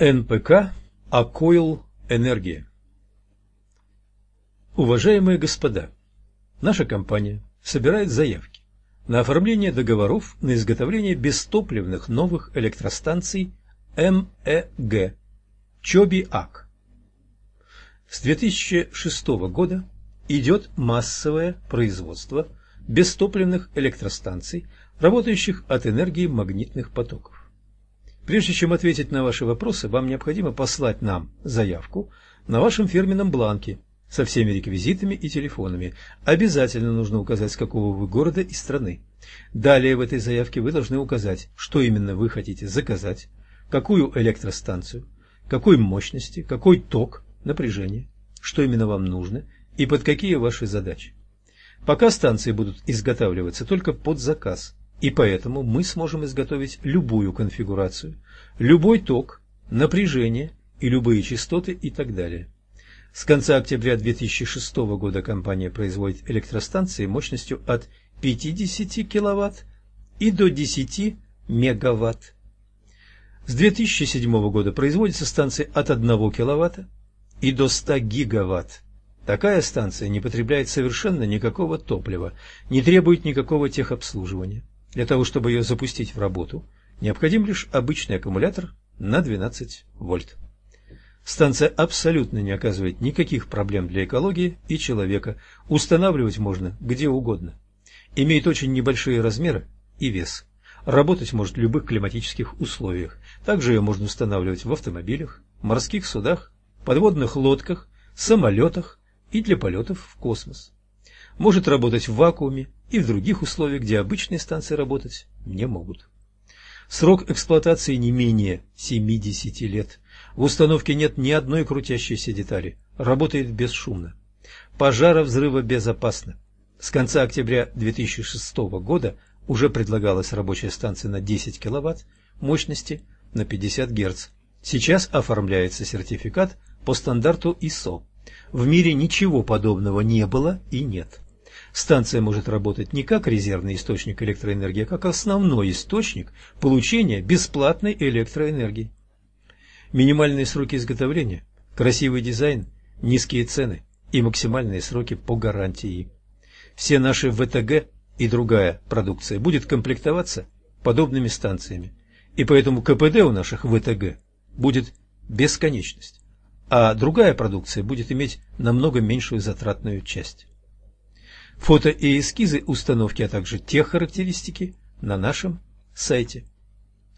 НПК «Акойл Энергия». Уважаемые господа, наша компания собирает заявки на оформление договоров на изготовление бестопливных новых электростанций МЭГ Чоби-Ак. С 2006 года идет массовое производство бестопливных электростанций, работающих от энергии магнитных потоков. Прежде чем ответить на ваши вопросы, вам необходимо послать нам заявку на вашем фирменном бланке со всеми реквизитами и телефонами. Обязательно нужно указать, с какого вы города и страны. Далее в этой заявке вы должны указать, что именно вы хотите заказать, какую электростанцию, какой мощности, какой ток, напряжение, что именно вам нужно и под какие ваши задачи. Пока станции будут изготавливаться только под заказ – и поэтому мы сможем изготовить любую конфигурацию, любой ток, напряжение и любые частоты и так далее. С конца октября 2006 года компания производит электростанции мощностью от 50 кВт и до 10 МВт. С 2007 года производятся станции от 1 кВт и до 100 ГВт. Такая станция не потребляет совершенно никакого топлива, не требует никакого техобслуживания. Для того, чтобы ее запустить в работу, необходим лишь обычный аккумулятор на 12 вольт. Станция абсолютно не оказывает никаких проблем для экологии и человека. Устанавливать можно где угодно. Имеет очень небольшие размеры и вес. Работать может в любых климатических условиях. Также ее можно устанавливать в автомобилях, морских судах, подводных лодках, самолетах и для полетов в космос. Может работать в вакууме, и в других условиях, где обычные станции работать не могут. Срок эксплуатации не менее 70 лет. В установке нет ни одной крутящейся детали. Работает бесшумно. Пожара взрыва безопасно. С конца октября 2006 года уже предлагалась рабочая станция на 10 кВт мощности на 50 Гц. Сейчас оформляется сертификат по стандарту ISO. В мире ничего подобного не было и нет. Станция может работать не как резервный источник электроэнергии, а как основной источник получения бесплатной электроэнергии. Минимальные сроки изготовления, красивый дизайн, низкие цены и максимальные сроки по гарантии. Все наши ВТГ и другая продукция будет комплектоваться подобными станциями, и поэтому КПД у наших ВТГ будет бесконечность, а другая продукция будет иметь намного меньшую затратную часть. Фото и эскизы установки, а также тех характеристики на нашем сайте.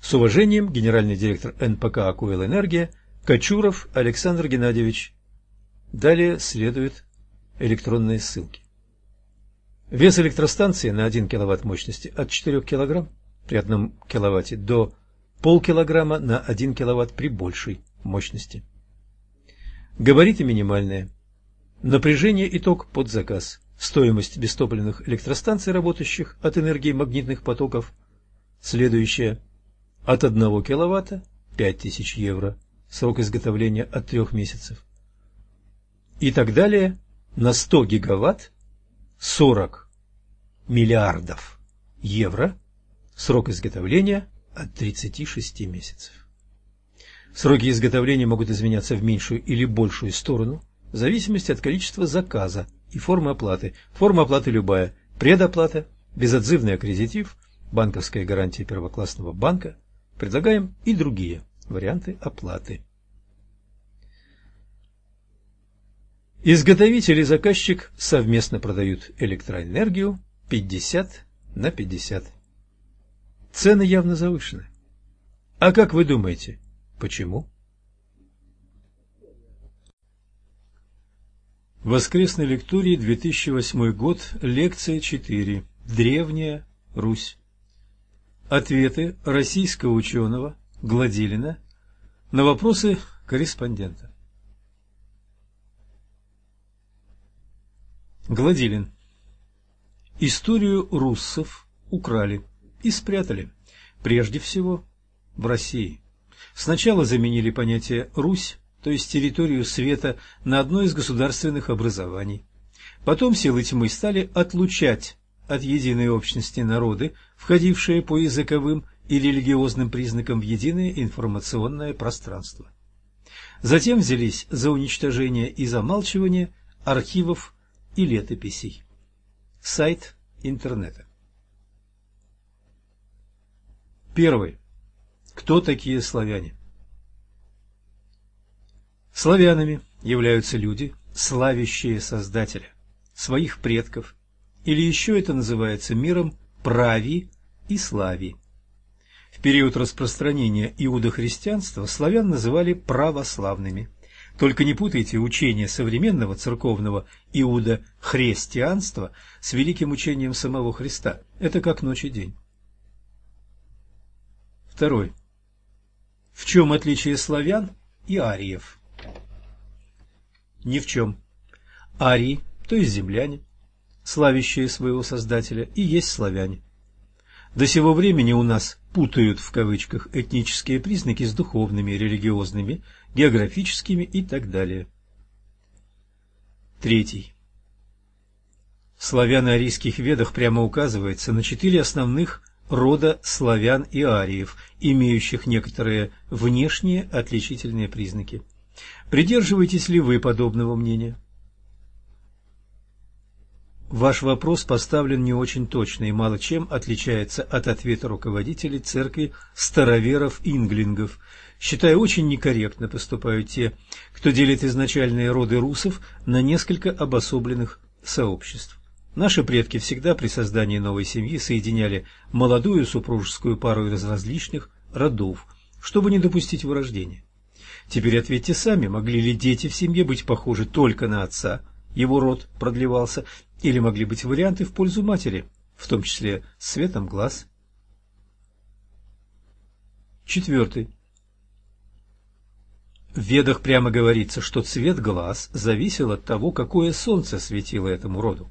С уважением, генеральный директор НПК «Акуэл Энергия» Кочуров Александр Геннадьевич. Далее следуют электронные ссылки. Вес электростанции на 1 кВт мощности от 4 кг при 1 кВт до полкилограмма на 1 кВт при большей мощности. Габариты минимальные. Напряжение и ток под заказ. Стоимость бестопливных электростанций, работающих от энергии магнитных потоков, следующая. От 1 киловатта 5000 евро, срок изготовления от 3 месяцев. И так далее на 100 гигаватт 40 миллиардов евро, срок изготовления от 36 месяцев. Сроки изготовления могут изменяться в меньшую или большую сторону в зависимости от количества заказа и формы оплаты. Форма оплаты любая. Предоплата, безотзывный аккредитив, банковская гарантия первоклассного банка. Предлагаем и другие варианты оплаты. Изготовитель и заказчик совместно продают электроэнергию 50 на 50. Цены явно завышены. А как вы думаете, почему? Воскресной лектории 2008 год, лекция 4. Древняя Русь. Ответы российского ученого Гладилина на вопросы корреспондента. Гладилин. Историю руссов украли и спрятали, прежде всего в России. Сначала заменили понятие «Русь» то есть территорию света, на одно из государственных образований. Потом силы тьмы стали отлучать от единой общности народы, входившие по языковым и религиозным признакам в единое информационное пространство. Затем взялись за уничтожение и замалчивание архивов и летописей. Сайт интернета. Первый. Кто такие славяне? Славянами являются люди, славящие Создателя, своих предков, или еще это называется миром прави и слави. В период распространения иудохристианства славян называли православными. Только не путайте учение современного церковного иудохристианства с великим учением самого Христа. Это как ночь и день. Второй. В чем отличие славян и ариев? Ни в чем. Арии, то есть земляне, славящие своего Создателя, и есть славяне. До сего времени у нас путают в кавычках этнические признаки с духовными, религиозными, географическими и так далее. Третий. В славяно-арийских ведах прямо указывается на четыре основных рода славян и ариев, имеющих некоторые внешние отличительные признаки. Придерживаетесь ли вы подобного мнения? Ваш вопрос поставлен не очень точно и мало чем отличается от ответа руководителей церкви староверов-инглингов. Считаю, очень некорректно поступают те, кто делит изначальные роды русов на несколько обособленных сообществ. Наши предки всегда при создании новой семьи соединяли молодую супружескую пару из различных родов, чтобы не допустить вырождения. Теперь ответьте сами, могли ли дети в семье быть похожи только на отца, его род продлевался, или могли быть варианты в пользу матери, в том числе цветом глаз. Четвертый. В Ведах прямо говорится, что цвет глаз зависел от того, какое солнце светило этому роду.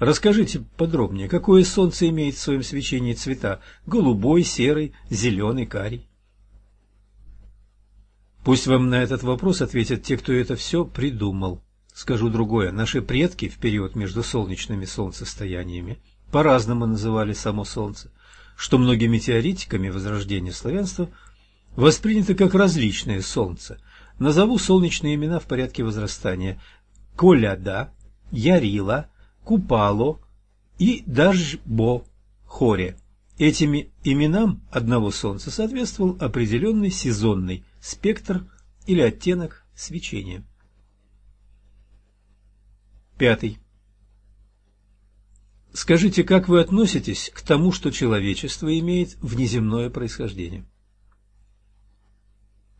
Расскажите подробнее, какое солнце имеет в своем свечении цвета – голубой, серый, зеленый, карий? Пусть вам на этот вопрос ответят те, кто это все придумал. Скажу другое. Наши предки в период между солнечными солнцестояниями по-разному называли само Солнце, что многими теоретиками возрождения славянства воспринято как различное Солнце. Назову солнечные имена в порядке возрастания. Коляда, Ярила, Купало и Дажбо, Хоре. Этими именам одного Солнца соответствовал определенный сезонный спектр или оттенок свечения. Пятый. Скажите, как вы относитесь к тому, что человечество имеет внеземное происхождение?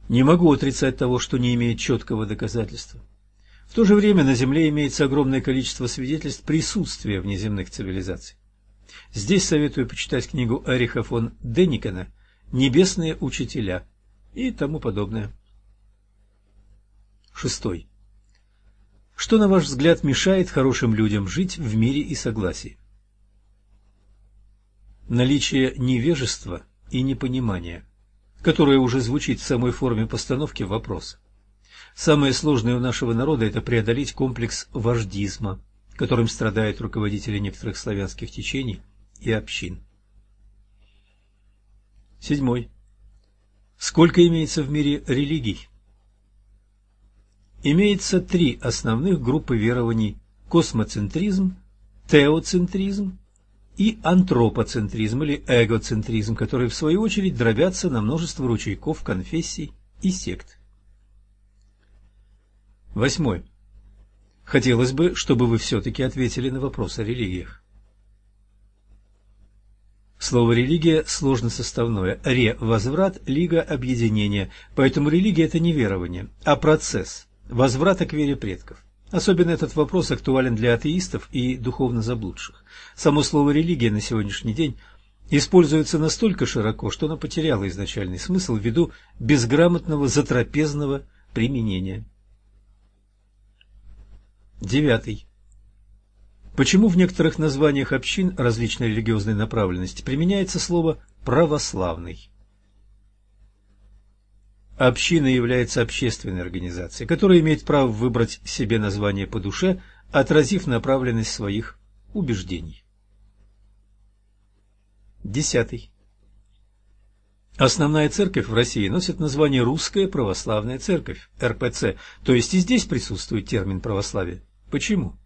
Не могу отрицать того, что не имеет четкого доказательства. В то же время на Земле имеется огромное количество свидетельств присутствия внеземных цивилизаций. Здесь советую почитать книгу Эриха фон Деникена «Небесные учителя» и тому подобное. Шестой. Что, на ваш взгляд, мешает хорошим людям жить в мире и согласии? Наличие невежества и непонимания, которое уже звучит в самой форме постановки вопроса. Самое сложное у нашего народа – это преодолеть комплекс вождизма, которым страдают руководители некоторых славянских течений и общин. Седьмой. Сколько имеется в мире религий? Имеется три основных группы верований – космоцентризм, теоцентризм и антропоцентризм или эгоцентризм, которые в свою очередь дробятся на множество ручейков конфессий и сект. Восьмой. Хотелось бы, чтобы вы все-таки ответили на вопрос о религиях. Слово «религия» сложно составное. «Ре» – возврат, «лига» – объединение. Поэтому религия – это не верование, а процесс возврата к вере предков. Особенно этот вопрос актуален для атеистов и духовно заблудших. Само слово «религия» на сегодняшний день используется настолько широко, что оно потеряло изначальный смысл ввиду безграмотного затрапезного применения. Девятый. Почему в некоторых названиях общин различной религиозной направленности применяется слово «православный»? Община является общественной организацией, которая имеет право выбрать себе название по душе, отразив направленность своих убеждений. Десятый. Основная церковь в России носит название Русская Православная Церковь, РПЦ, то есть и здесь присутствует термин православие. Почему?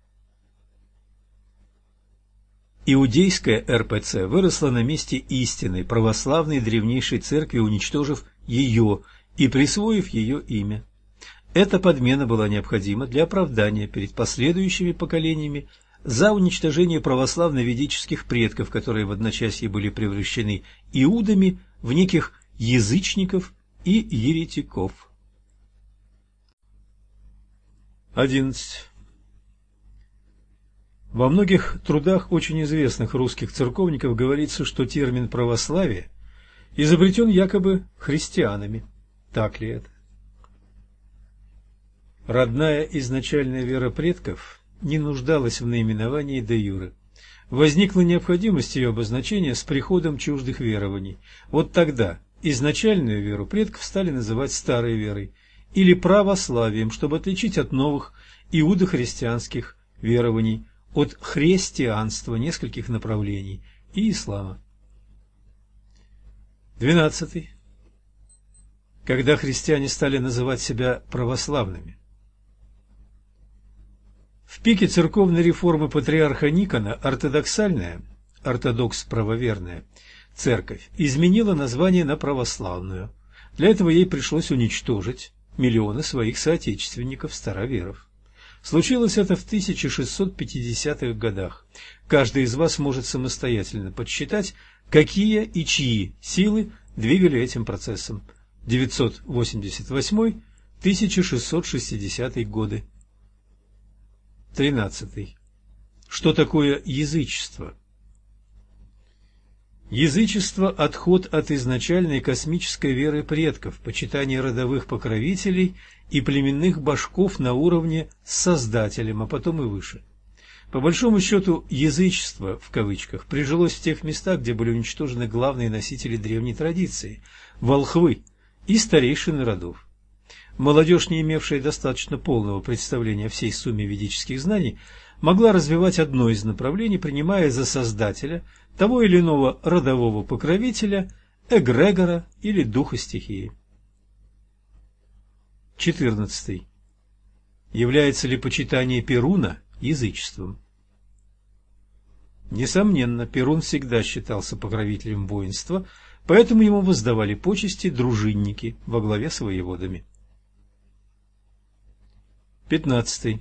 Иудейская РПЦ выросла на месте истинной православной древнейшей церкви, уничтожив ее и присвоив ее имя. Эта подмена была необходима для оправдания перед последующими поколениями за уничтожение православно-ведических предков, которые в одночасье были превращены иудами в неких язычников и еретиков. 11. Во многих трудах очень известных русских церковников говорится, что термин «православие» изобретен якобы христианами. Так ли это? Родная изначальная вера предков не нуждалась в наименовании де юре. Возникла необходимость ее обозначения с приходом чуждых верований. Вот тогда изначальную веру предков стали называть старой верой или православием, чтобы отличить от новых иудохристианских верований, от христианства нескольких направлений и ислама. Двенадцатый. Когда христиане стали называть себя православными. В пике церковной реформы патриарха Никона ортодоксальная, ортодокс-правоверная, церковь изменила название на православную. Для этого ей пришлось уничтожить миллионы своих соотечественников-староверов. Случилось это в 1650-х годах. Каждый из вас может самостоятельно подсчитать, какие и чьи силы двигали этим процессом. 988-1660 годы. 13. Что такое язычество? Язычество – отход от изначальной космической веры предков, почитание родовых покровителей и племенных башков на уровне с Создателем, а потом и выше. По большому счету, язычество, в кавычках, прижилось в тех местах, где были уничтожены главные носители древней традиции – волхвы и старейшины родов. Молодежь, не имевшая достаточно полного представления о всей сумме ведических знаний, могла развивать одно из направлений, принимая за создателя того или иного родового покровителя, эгрегора или духа стихии. 14. Является ли почитание Перуна язычеством? Несомненно, Перун всегда считался покровителем воинства, поэтому ему воздавали почести дружинники во главе с воеводами. 15.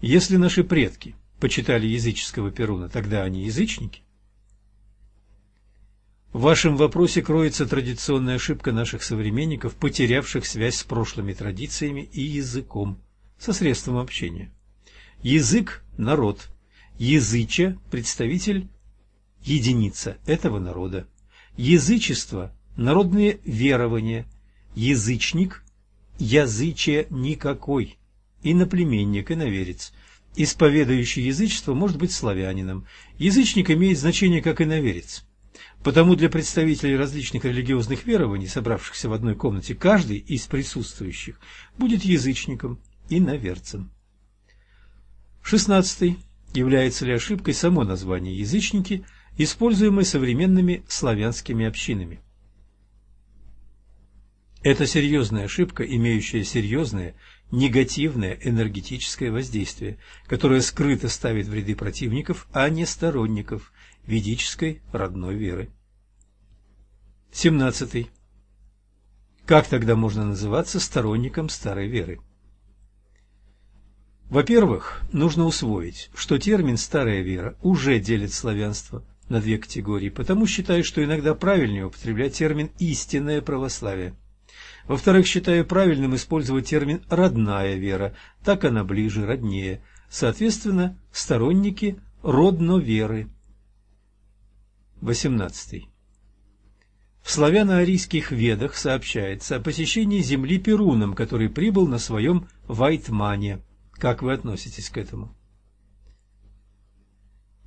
Если наши предки почитали языческого Перуна, тогда они язычники? В вашем вопросе кроется традиционная ошибка наших современников, потерявших связь с прошлыми традициями и языком, со средством общения. Язык – народ, языча – представитель, единица этого народа. Язычество – народные верования, язычник – язычие никакой, иноплеменник, иноверец. Исповедующий язычество может быть славянином. Язычник имеет значение как иноверец. Потому для представителей различных религиозных верований, собравшихся в одной комнате, каждый из присутствующих будет язычником и наверцем. Шестнадцатый. Является ли ошибкой само название «язычники», используемое современными славянскими общинами? Это серьезная ошибка, имеющая серьезное негативное энергетическое воздействие, которое скрыто ставит в ряды противников, а не сторонников ведической родной веры. 17. Как тогда можно называться сторонником старой веры? Во-первых, нужно усвоить, что термин «старая вера» уже делит славянство на две категории, потому считаю, что иногда правильнее употреблять термин «истинное православие». Во-вторых, считаю правильным использовать термин «родная вера», так она ближе, роднее. Соответственно, сторонники родноверы. 18. В славяно-арийских ведах сообщается о посещении земли Перуном, который прибыл на своем Вайтмане. Как вы относитесь к этому?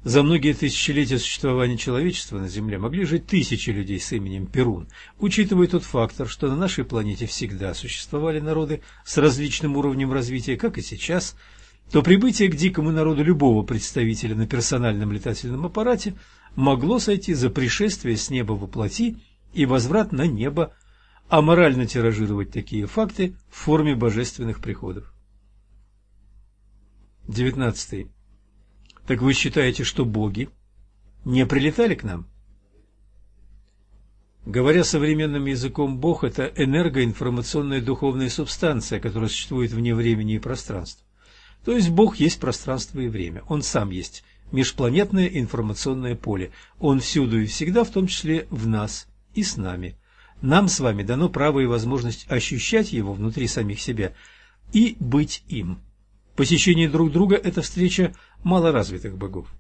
За многие тысячелетия существования человечества на Земле могли жить тысячи людей с именем Перун, учитывая тот фактор, что на нашей планете всегда существовали народы с различным уровнем развития, как и сейчас, то прибытие к дикому народу любого представителя на персональном летательном аппарате могло сойти за пришествие с неба во плоти и возврат на небо, а морально тиражировать такие факты в форме божественных приходов. 19. Так вы считаете, что боги не прилетали к нам? Говоря современным языком, Бог – это энергоинформационная духовная субстанция, которая существует вне времени и пространства. То есть Бог есть пространство и время. Он сам есть межпланетное информационное поле. Он всюду и всегда, в том числе в нас и с нами. Нам с вами дано право и возможность ощущать его внутри самих себя и быть им. Посещение друг друга – это встреча малоразвитых богов.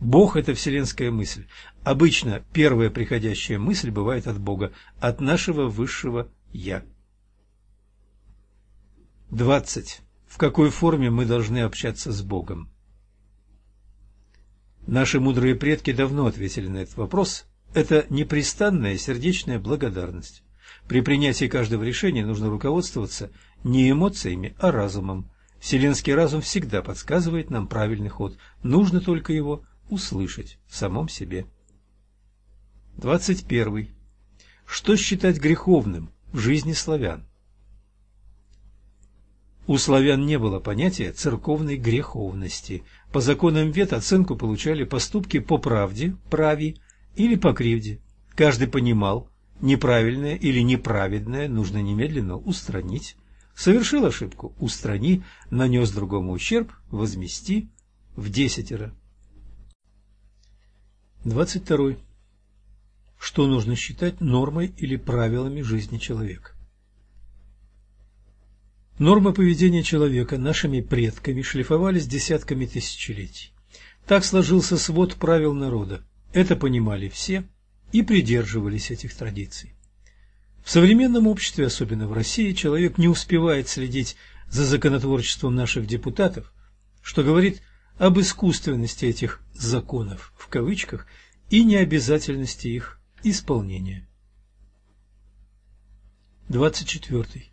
Бог – это вселенская мысль. Обычно первая приходящая мысль бывает от Бога, от нашего высшего «Я». 20. В какой форме мы должны общаться с Богом? Наши мудрые предки давно ответили на этот вопрос. Это непрестанная сердечная благодарность. При принятии каждого решения нужно руководствоваться не эмоциями, а разумом. Вселенский разум всегда подсказывает нам правильный ход. Нужно только его услышать в самом себе. 21. Что считать греховным в жизни славян? У славян не было понятия церковной греховности. По законам вет оценку получали поступки по правде, праве или по кривде. Каждый понимал, неправильное или неправедное нужно немедленно устранить. Совершил ошибку – устрани, нанес другому ущерб – возмести в десятеро. 22. Что нужно считать нормой или правилами жизни человека? Нормы поведения человека нашими предками шлифовались десятками тысячелетий. Так сложился свод правил народа. Это понимали все и придерживались этих традиций. В современном обществе, особенно в России, человек не успевает следить за законотворчеством наших депутатов, что говорит об искусственности этих «законов» в кавычках и необязательности их исполнения. 24.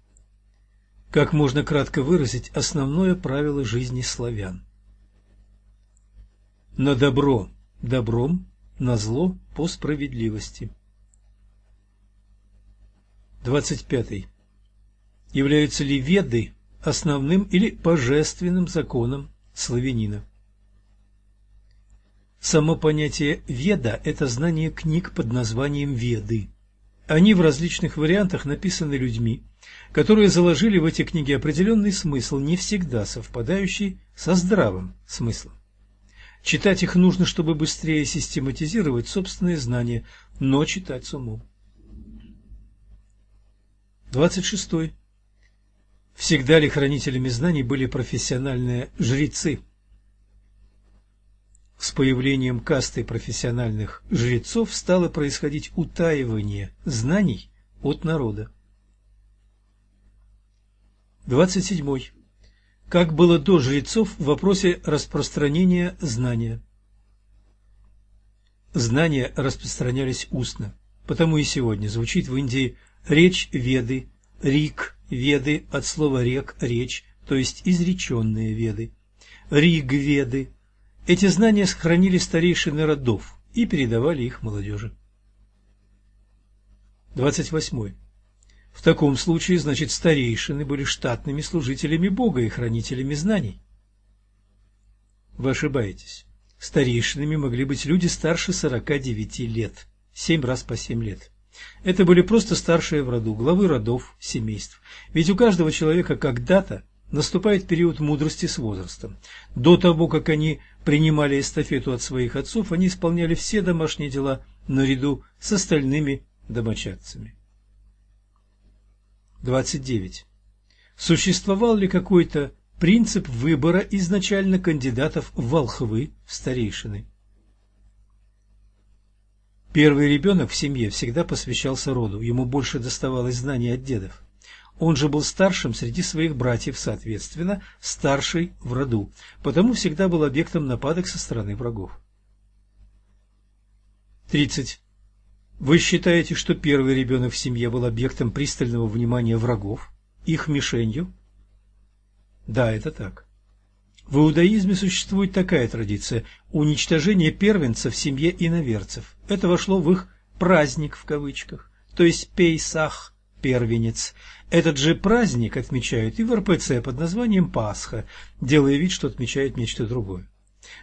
Как можно кратко выразить основное правило жизни славян? На добро добром, на зло по справедливости. 25. Являются ли веды основным или божественным законом славянина? Само понятие «веда» – это знание книг под названием «веды». Они в различных вариантах написаны людьми, которые заложили в эти книги определенный смысл, не всегда совпадающий со здравым смыслом. Читать их нужно, чтобы быстрее систематизировать собственные знания, но читать с умом. 26. Всегда ли хранителями знаний были профессиональные жрецы? С появлением касты профессиональных жрецов стало происходить утаивание знаний от народа. 27. Как было до жрецов в вопросе распространения знания? Знания распространялись устно, потому и сегодня звучит в Индии речь Веды, Рик Веды от слова рек речь, то есть изреченные Веды, Риг Веды эти знания сохранили старейшины родов и передавали их молодежи. 28. В таком случае, значит, старейшины были штатными служителями Бога и хранителями знаний. Вы ошибаетесь. Старейшинами могли быть люди старше 49 лет, 7 раз по 7 лет. Это были просто старшие в роду, главы родов, семейств. Ведь у каждого человека когда-то наступает период мудрости с возрастом. До того, как они принимали эстафету от своих отцов, они исполняли все домашние дела наряду с остальными домочадцами. 29. Существовал ли какой-то принцип выбора изначально кандидатов в волхвы, в старейшины? Первый ребенок в семье всегда посвящался роду, ему больше доставалось знаний от дедов. Он же был старшим среди своих братьев, соответственно, старший в роду, потому всегда был объектом нападок со стороны врагов. 30. Вы считаете, что первый ребенок в семье был объектом пристального внимания врагов, их мишенью? Да, это так. В иудаизме существует такая традиция – уничтожение первенца в семье иноверцев. Это вошло в их «праздник» в кавычках то есть Пейсах, первенец. Этот же праздник отмечают и в РПЦ под названием Пасха, делая вид, что отмечают нечто другое.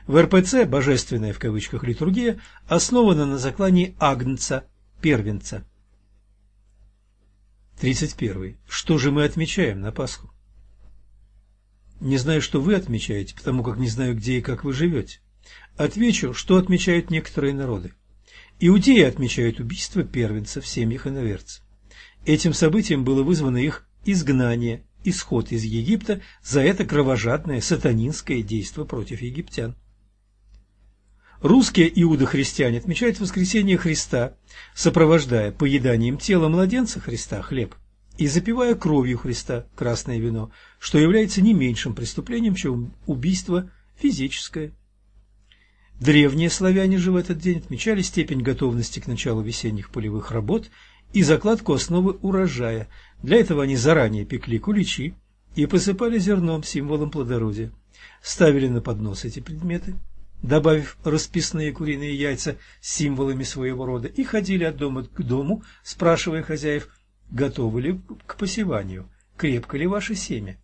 В РПЦ «божественная» в кавычках литургия основана на заклании Агнца, первенца. 31. Что же мы отмечаем на Пасху? Не знаю, что вы отмечаете, потому как не знаю, где и как вы живете. Отвечу, что отмечают некоторые народы. Иудеи отмечают убийство первенца в семьях иноверцев. Этим событием было вызвано их изгнание, исход из Египта за это кровожадное сатанинское действо против египтян. Русские иудохристиане отмечают воскресение Христа, сопровождая поеданием тела младенца Христа хлеб и запивая кровью Христа красное вино, что является не меньшим преступлением, чем убийство физическое. Древние славяне же в этот день отмечали степень готовности к началу весенних полевых работ и закладку основы урожая. Для этого они заранее пекли куличи и посыпали зерном, символом плодородия. Ставили на поднос эти предметы, добавив расписные куриные яйца символами своего рода, и ходили от дома к дому, спрашивая хозяев – готовы ли к посеванию, крепко ли ваше семя.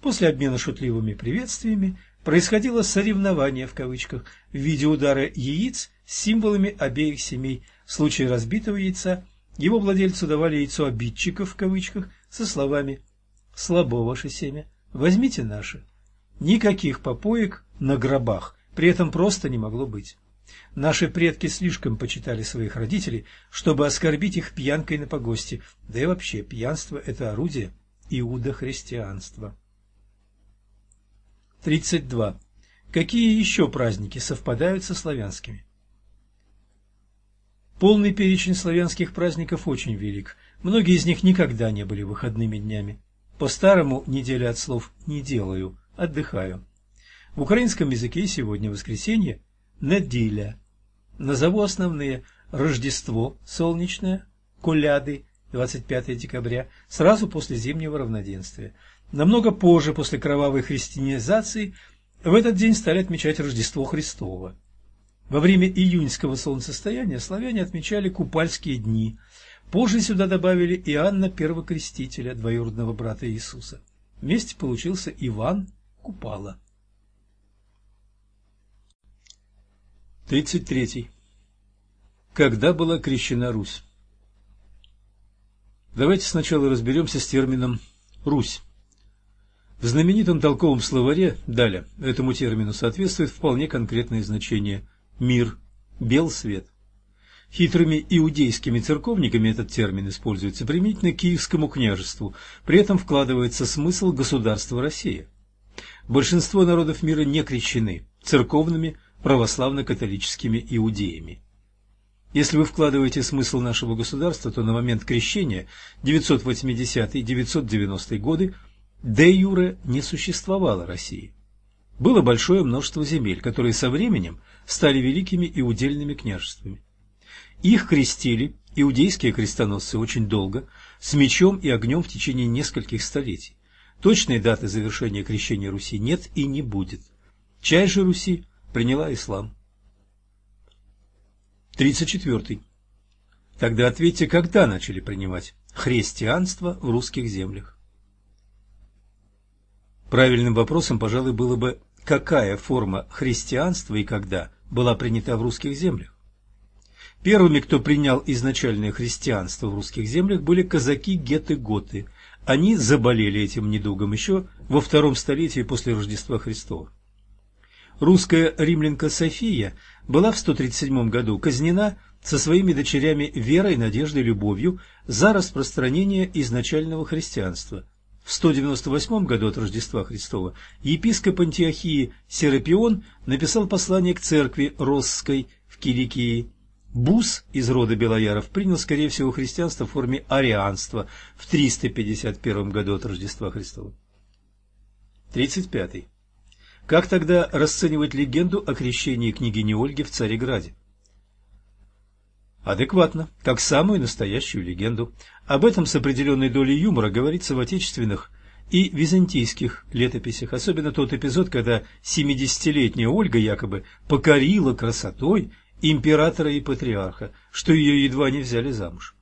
После обмена шутливыми приветствиями происходило «соревнование» в кавычках в виде удара яиц с символами обеих семей. В случае разбитого яйца его владельцу давали яйцо обидчиков в кавычках со словами «слабо ваше семя, возьмите наше». Никаких попоек на гробах при этом просто не могло быть. Наши предки слишком почитали своих родителей, чтобы оскорбить их пьянкой на погосте, да и вообще пьянство – это орудие иудохристианства. 32. Какие еще праздники совпадают со славянскими? Полный перечень славянских праздников очень велик. Многие из них никогда не были выходными днями. По-старому неделя от слов «не делаю», «отдыхаю». В украинском языке сегодня воскресенье Недиля. Назову основные. Рождество солнечное, Коляды, 25 декабря, сразу после зимнего равноденствия. Намного позже, после кровавой христианизации, в этот день стали отмечать Рождество Христово. Во время июньского солнцестояния славяне отмечали купальские дни. Позже сюда добавили Иоанна Первокрестителя, двоюродного брата Иисуса. Вместе получился Иван Купала. 33. Когда была крещена Русь? Давайте сначала разберемся с термином «Русь». В знаменитом толковом словаре «Даля» этому термину соответствует вполне конкретное значение «мир», «бел свет». Хитрыми иудейскими церковниками этот термин используется применительно к Киевскому княжеству, при этом вкладывается смысл государства Россия. Большинство народов мира не крещены церковными, православно-католическими иудеями. Если вы вкладываете смысл нашего государства, то на момент крещения 980-990 годы де юре не существовало России. Было большое множество земель, которые со временем стали великими и удельными княжествами. Их крестили иудейские крестоносцы очень долго, с мечом и огнем в течение нескольких столетий. Точной даты завершения крещения Руси нет и не будет. Часть же Руси приняла ислам. 34. Тогда ответьте, когда начали принимать христианство в русских землях? Правильным вопросом, пожалуй, было бы, какая форма христианства и когда была принята в русских землях. Первыми, кто принял изначальное христианство в русских землях, были казаки-геты-готы. Они заболели этим недугом еще во втором столетии после Рождества Христова. Русская римлянка София была в 137 году казнена со своими дочерями Верой, Надеждой, Любовью за распространение изначального христианства. В 198 году от Рождества Христова епископ Антиохии Серапион написал послание к церкви Россской в Киликии. Бус из рода Белояров принял, скорее всего, христианство в форме арианства в 351 году от Рождества Христова. 35. Как тогда расценивать легенду о крещении княгини Ольги в Цареграде? Адекватно, как самую настоящую легенду. Об этом с определенной долей юмора говорится в отечественных и византийских летописях, особенно тот эпизод, когда 70-летняя Ольга якобы покорила красотой императора и патриарха, что ее едва не взяли замуж.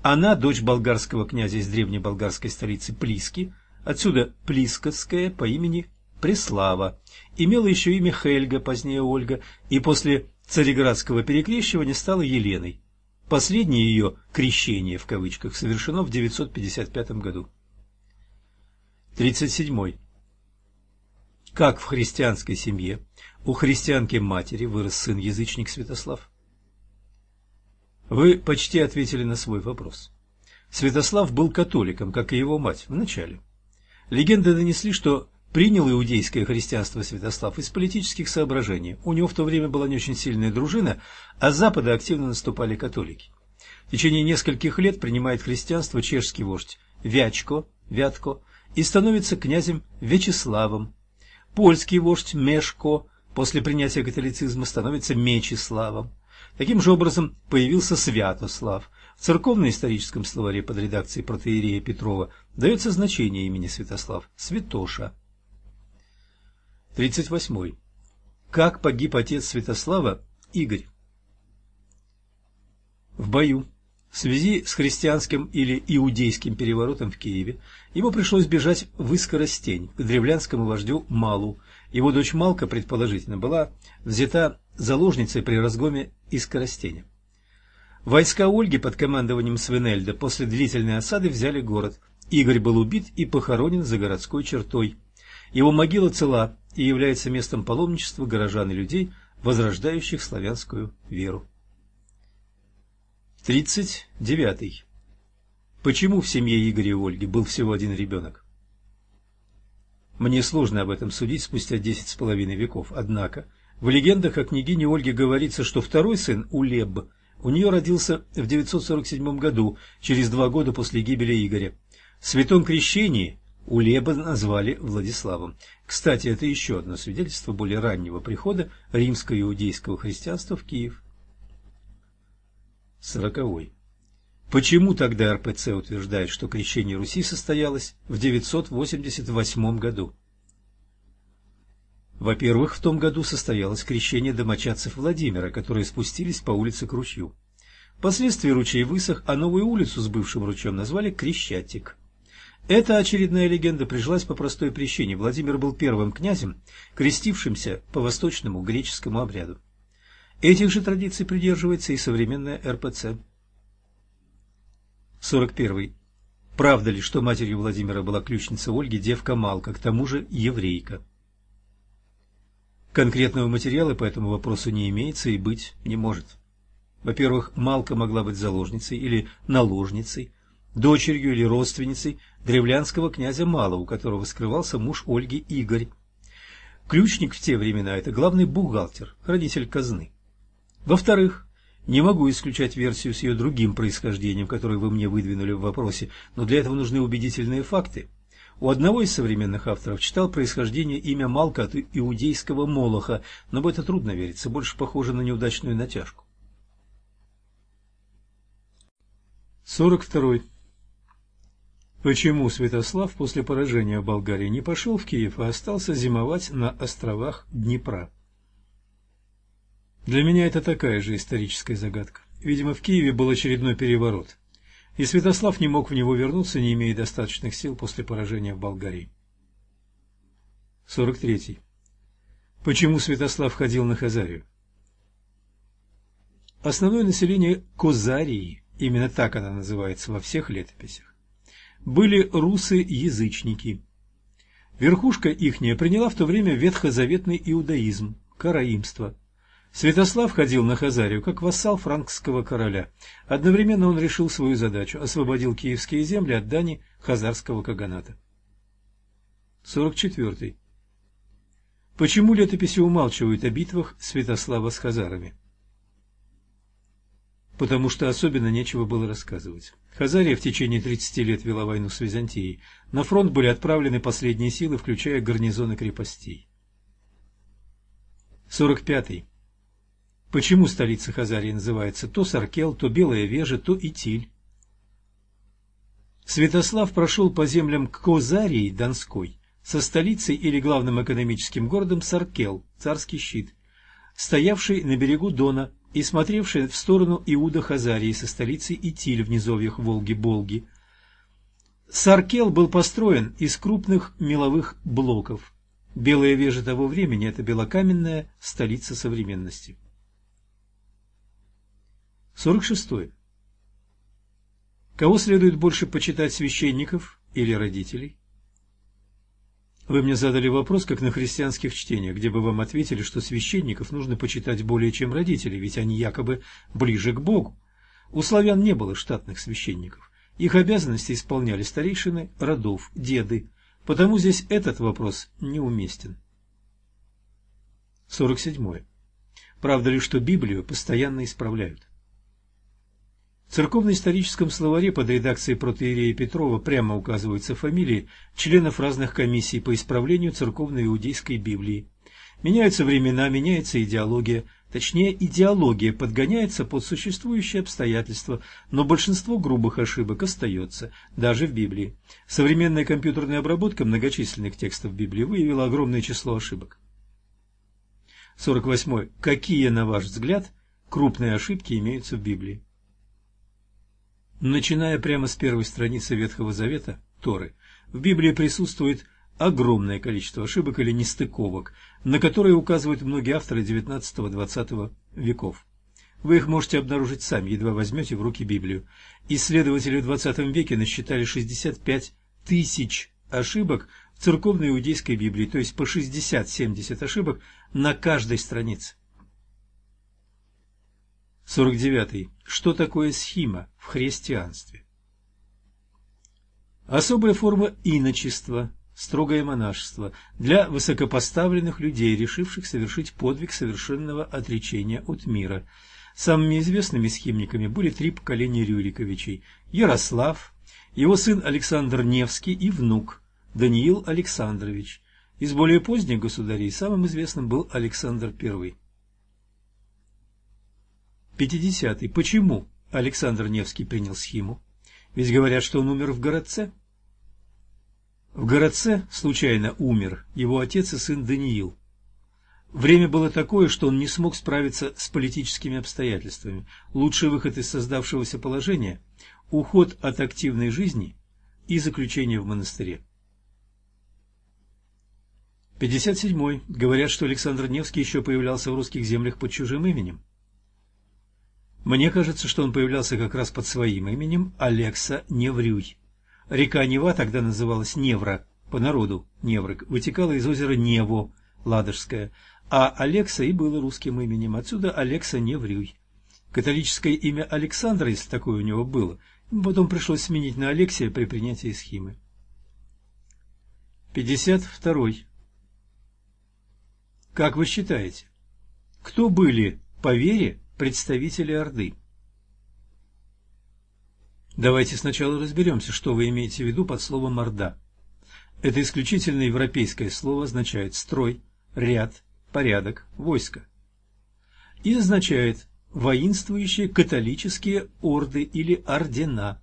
Она дочь болгарского князя из древней болгарской столицы Плиски, отсюда Плискотская по имени Преслава, имела еще имя Хельга, позднее Ольга, и после цареградского перекрещивания стала Еленой. Последнее ее «крещение» в кавычках совершено в 955 году. 37. Как в христианской семье у христианки-матери вырос сын-язычник Святослав? Вы почти ответили на свой вопрос. Святослав был католиком, как и его мать, вначале. Легенды донесли, что принял иудейское христианство Святослав из политических соображений. У него в то время была не очень сильная дружина, а с запада активно наступали католики. В течение нескольких лет принимает христианство чешский вождь Вячко, Вятко, и становится князем Вячеславом. Польский вождь Мешко после принятия католицизма становится Мечиславом. Таким же образом появился Святослав. В церковно-историческом словаре под редакцией протеерея Петрова дается значение имени Святослав – Святоша. 38. Как погиб отец Святослава Игорь? В бою. В связи с христианским или иудейским переворотом в Киеве ему пришлось бежать в Искоростень к древлянскому вождю Малу. Его дочь Малка, предположительно, была взята заложницей при разгоме Искоростеня. Войска Ольги под командованием Свенельда после длительной осады взяли город. Игорь был убит и похоронен за городской чертой. Его могила цела и является местом паломничества горожан и людей, возрождающих славянскую веру. 39. Почему в семье Игоря и Ольги был всего один ребенок? Мне сложно об этом судить спустя десять с половиной веков, однако в легендах о княгине Ольге говорится, что второй сын, Улеб, у нее родился в 947 году, через два года после гибели Игоря. В святом крещении Улеба назвали Владиславом. Кстати, это еще одно свидетельство более раннего прихода римско-иудейского христианства в Киев. Сороковой. Почему тогда РПЦ утверждает, что крещение Руси состоялось в 988 году? Во-первых, в том году состоялось крещение домочадцев Владимира, которые спустились по улице к ручью. Впоследствии ручей высох, а новую улицу с бывшим ручьем назвали Крещатик. Эта очередная легенда прижилась по простой причине. Владимир был первым князем, крестившимся по восточному греческому обряду. Этих же традиций придерживается и современная РПЦ. 41. Правда ли, что матерью Владимира была ключница Ольги девка Малка, к тому же еврейка? Конкретного материала по этому вопросу не имеется и быть не может. Во-первых, Малка могла быть заложницей или наложницей, дочерью или родственницей древлянского князя Мала, у которого скрывался муж Ольги Игорь. Ключник в те времена – это главный бухгалтер, хранитель казны. Во-вторых, не могу исключать версию с ее другим происхождением, которую вы мне выдвинули в вопросе, но для этого нужны убедительные факты. У одного из современных авторов читал происхождение имя Малка от иудейского Молоха, но в это трудно вериться, больше похоже на неудачную натяжку. 42. Почему Святослав после поражения в Болгарии не пошел в Киев, а остался зимовать на островах Днепра? Для меня это такая же историческая загадка. Видимо, в Киеве был очередной переворот, и Святослав не мог в него вернуться, не имея достаточных сил после поражения в Болгарии. 43. Почему Святослав ходил на Хазарию? Основное население Козарии, именно так она называется во всех летописях, были русы-язычники. Верхушка ихняя приняла в то время ветхозаветный иудаизм, караимство – Святослав ходил на Хазарию как вассал франкского короля. Одновременно он решил свою задачу – освободил киевские земли от дани хазарского каганата. 44. Почему летописи умалчивают о битвах Святослава с хазарами? Потому что особенно нечего было рассказывать. Хазария в течение 30 лет вела войну с Византией. На фронт были отправлены последние силы, включая гарнизоны крепостей. 45. Почему столица Хазарии называется то Саркел, то Белая Вежа, то Итиль? Святослав прошел по землям Козарии Донской со столицей или главным экономическим городом Саркел, царский щит, стоявший на берегу Дона и смотревшее в сторону Иуда Хазарии со столицей Итиль в низовьях Волги-Болги. Саркел был построен из крупных меловых блоков. Белая вежа того времени – это белокаменная столица современности. 46. Кого следует больше почитать, священников или родителей? Вы мне задали вопрос, как на христианских чтениях, где бы вам ответили, что священников нужно почитать более чем родителей, ведь они якобы ближе к Богу. У славян не было штатных священников. Их обязанности исполняли старейшины родов, деды, потому здесь этот вопрос неуместен. 47. Правда ли, что Библию постоянно исправляют? В церковно-историческом словаре под редакцией протоиерея Петрова прямо указываются фамилии членов разных комиссий по исправлению церковно-иудейской Библии. Меняются времена, меняется идеология, точнее идеология подгоняется под существующие обстоятельства, но большинство грубых ошибок остается, даже в Библии. Современная компьютерная обработка многочисленных текстов Библии выявила огромное число ошибок. 48. Какие, на ваш взгляд, крупные ошибки имеются в Библии? Начиная прямо с первой страницы Ветхого Завета, Торы, в Библии присутствует огромное количество ошибок или нестыковок, на которые указывают многие авторы XIX-XX веков. Вы их можете обнаружить сами, едва возьмете в руки Библию. Исследователи в XX веке насчитали 65 тысяч ошибок в церковной иудейской Библии, то есть по 60-70 ошибок на каждой странице. 49. Что такое схима в христианстве? Особая форма иночества, строгое монашество для высокопоставленных людей, решивших совершить подвиг совершенного отречения от мира. Самыми известными схимниками были три поколения Рюриковичей – Ярослав, его сын Александр Невский и внук Даниил Александрович. Из более поздних государей самым известным был Александр I. 50. Почему Александр Невский принял схиму? Ведь говорят, что он умер в городце. В городце случайно умер его отец и сын Даниил. Время было такое, что он не смог справиться с политическими обстоятельствами. Лучший выход из создавшегося положения – уход от активной жизни и заключение в монастыре. 57. Говорят, что Александр Невский еще появлялся в русских землях под чужим именем. Мне кажется, что он появлялся как раз под своим именем Алекса Неврюй. Река Нева тогда называлась Невра, по народу Неврык, вытекала из озера Нево, Ладожское, а Алекса и было русским именем, отсюда Алекса Неврюй. Католическое имя Александра, если такое у него было, потом пришлось сменить на Алексия при принятии схимы. 52. Как вы считаете, кто были по вере представители Орды. Давайте сначала разберемся, что вы имеете в виду под словом «орда». Это исключительно европейское слово означает строй, ряд, порядок, войско. И означает воинствующие католические орды или ордена.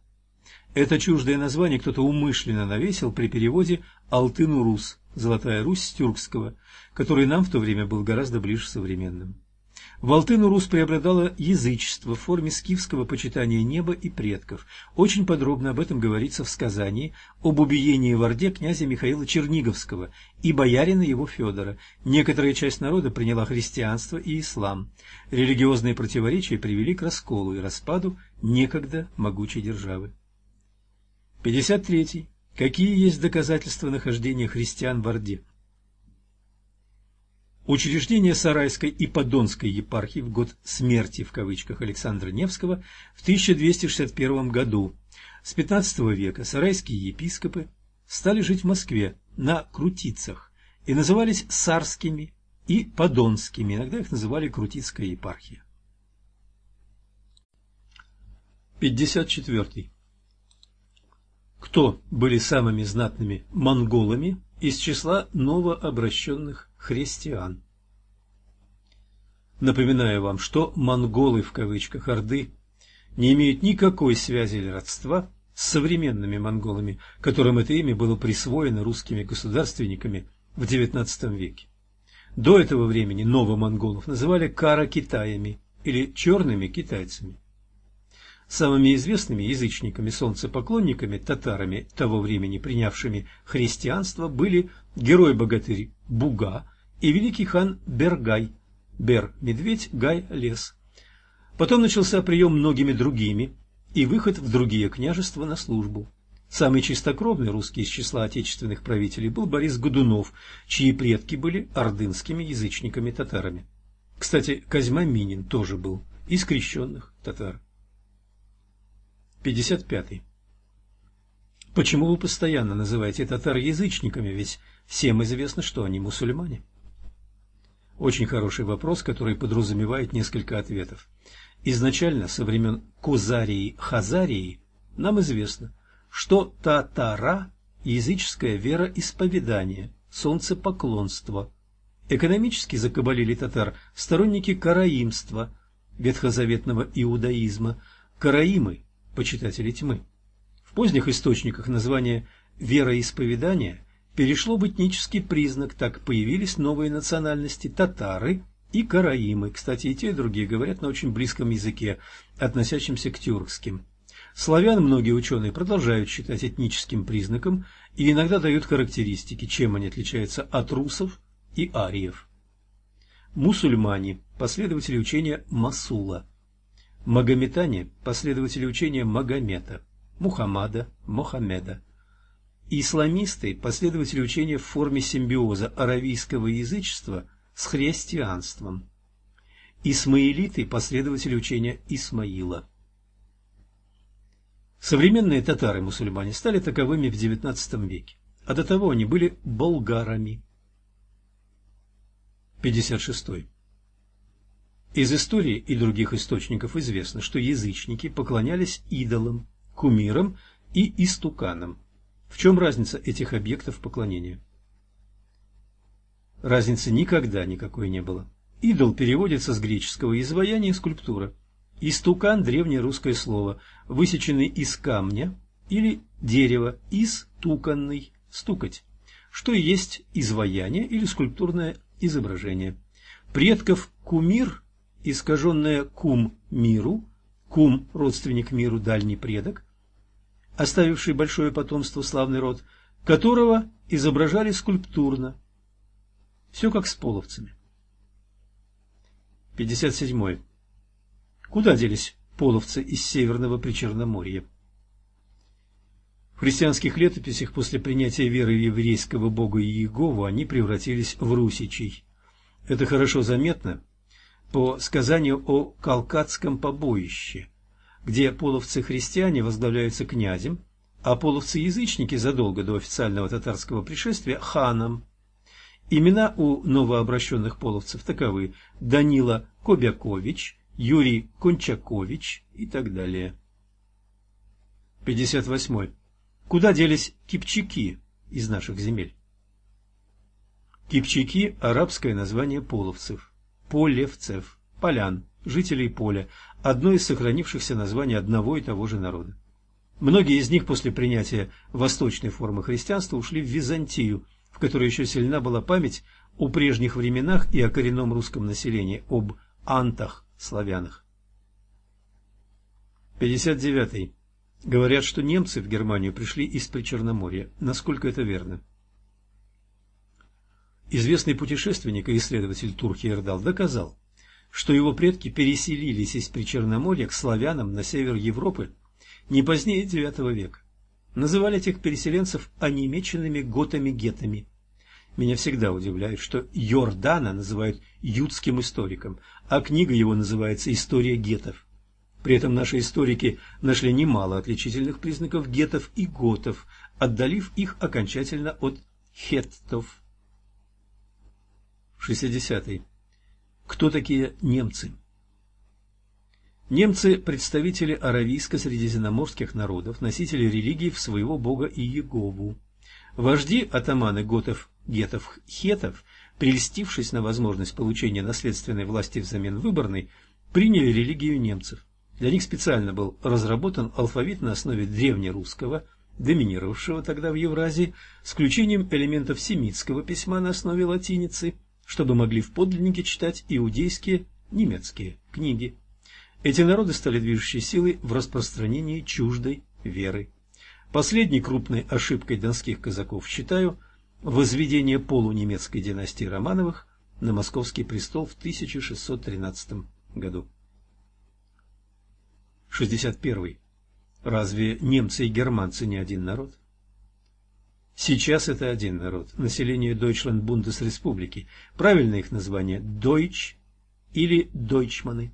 Это чуждое название кто-то умышленно навесил при переводе «Алтын-Урус» – «Золотая Русь» с тюркского, который нам в то время был гораздо ближе современным. В Алтын-Урус преобладало язычество в форме скифского почитания неба и предков. Очень подробно об этом говорится в сказании об убиении в Орде князя Михаила Черниговского и боярина его Федора. Некоторая часть народа приняла христианство и ислам. Религиозные противоречия привели к расколу и распаду некогда могучей державы. 53. Какие есть доказательства нахождения христиан в Орде? Учреждение Сарайской и Подонской епархии в год «смерти» в кавычках Александра Невского в 1261 году. С XV века сарайские епископы стали жить в Москве на Крутицах и назывались Сарскими и Подонскими, иногда их называли Крутицкая епархия. 54. Кто были самыми знатными монголами из числа новообращенных христиан. Напоминаю вам, что «монголы» в кавычках Орды не имеют никакой связи или родства с современными монголами, которым это имя было присвоено русскими государственниками в XIX веке. До этого времени новомонголов называли кара-китаями или черными китайцами. Самыми известными язычниками-солнцепоклонниками, татарами того времени, принявшими христианство, были герой-богатырь Буга и великий хан Бергай, Бер – медведь, Гай – лес. Потом начался прием многими другими и выход в другие княжества на службу. Самый чистокровный русский из числа отечественных правителей был Борис Годунов, чьи предки были ордынскими язычниками-татарами. Кстати, Козьма Минин тоже был из крещенных татар. 55. Почему вы постоянно называете татар язычниками, ведь всем известно, что они мусульмане? Очень хороший вопрос, который подразумевает несколько ответов. Изначально, со времен Кузарии-Хазарии, нам известно, что татара – языческое вероисповедание, солнцепоклонство. Экономически закабалили татар сторонники караимства, ветхозаветного иудаизма, караимы почитатели тьмы. В поздних источниках название вероисповедания перешло в этнический признак, так появились новые национальности – татары и караимы. Кстати, и те, и другие говорят на очень близком языке, относящемся к тюркским. Славян многие ученые продолжают считать этническим признаком и иногда дают характеристики, чем они отличаются от русов и ариев. Мусульмане – последователи учения Масула – Магометане – последователи учения Магомета, Мухаммада, Мохаммеда. Исламисты – последователи учения в форме симбиоза аравийского язычества с христианством. Исмаилиты – последователи учения Исмаила. Современные татары-мусульмане стали таковыми в XIX веке, а до того они были болгарами. 56. Из истории и других источников известно, что язычники поклонялись идолам, кумирам и истуканам. В чем разница этих объектов поклонения? Разницы никогда никакой не было. Идол переводится с греческого изваяние скульптура. Истукан – древнее русское слово, высеченный из камня или дерева, истуканный – стукать, что и есть изваяние или скульптурное изображение. Предков кумир искаженное кум миру, кум – родственник миру, дальний предок, оставивший большое потомство славный род, которого изображали скульптурно. Все как с половцами. 57. Куда делись половцы из Северного Причерноморья? В христианских летописях после принятия веры еврейского бога Иегову они превратились в русичей. Это хорошо заметно по сказанию о Калкатском побоище, где половцы-христиане возглавляются князем, а половцы-язычники задолго до официального татарского пришествия – ханом. Имена у новообращенных половцев таковы – Данила Кобякович, Юрий Кончакович и так далее. 58. Куда делись кипчаки из наших земель? Кипчаки – арабское название половцев полевцев, полян, жителей поля, одно из сохранившихся названий одного и того же народа. Многие из них после принятия восточной формы христианства ушли в Византию, в которой еще сильна была память о прежних временах и о коренном русском населении, об антах, славянах. 59. Говорят, что немцы в Германию пришли из Причерноморья. Насколько это верно? Известный путешественник и исследователь Турхиердал доказал, что его предки переселились из Причерноморья к славянам на север Европы не позднее IX века. Называли этих переселенцев онемеченными готами-гетами. Меня всегда удивляет, что Йордана называют ютским историком, а книга его называется «История гетов». При этом наши историки нашли немало отличительных признаков гетов и готов, отдалив их окончательно от хеттов. 60. -й. Кто такие немцы? Немцы – представители аравийско-средиземноморских народов, носители религии в своего бога Иегову. Вожди атаманы готов, гетов, хетов, прельстившись на возможность получения наследственной власти взамен выборной, приняли религию немцев. Для них специально был разработан алфавит на основе древнерусского, доминировавшего тогда в Евразии, с включением элементов семитского письма на основе латиницы – чтобы могли в подлиннике читать иудейские немецкие книги. Эти народы стали движущей силой в распространении чуждой веры. Последней крупной ошибкой донских казаков считаю возведение полунемецкой династии Романовых на московский престол в 1613 году. 61. Разве немцы и германцы не один народ? Сейчас это один народ, население Deutschland Bundesrepubliки. Правильное их название – Deutsch или Дойчманы.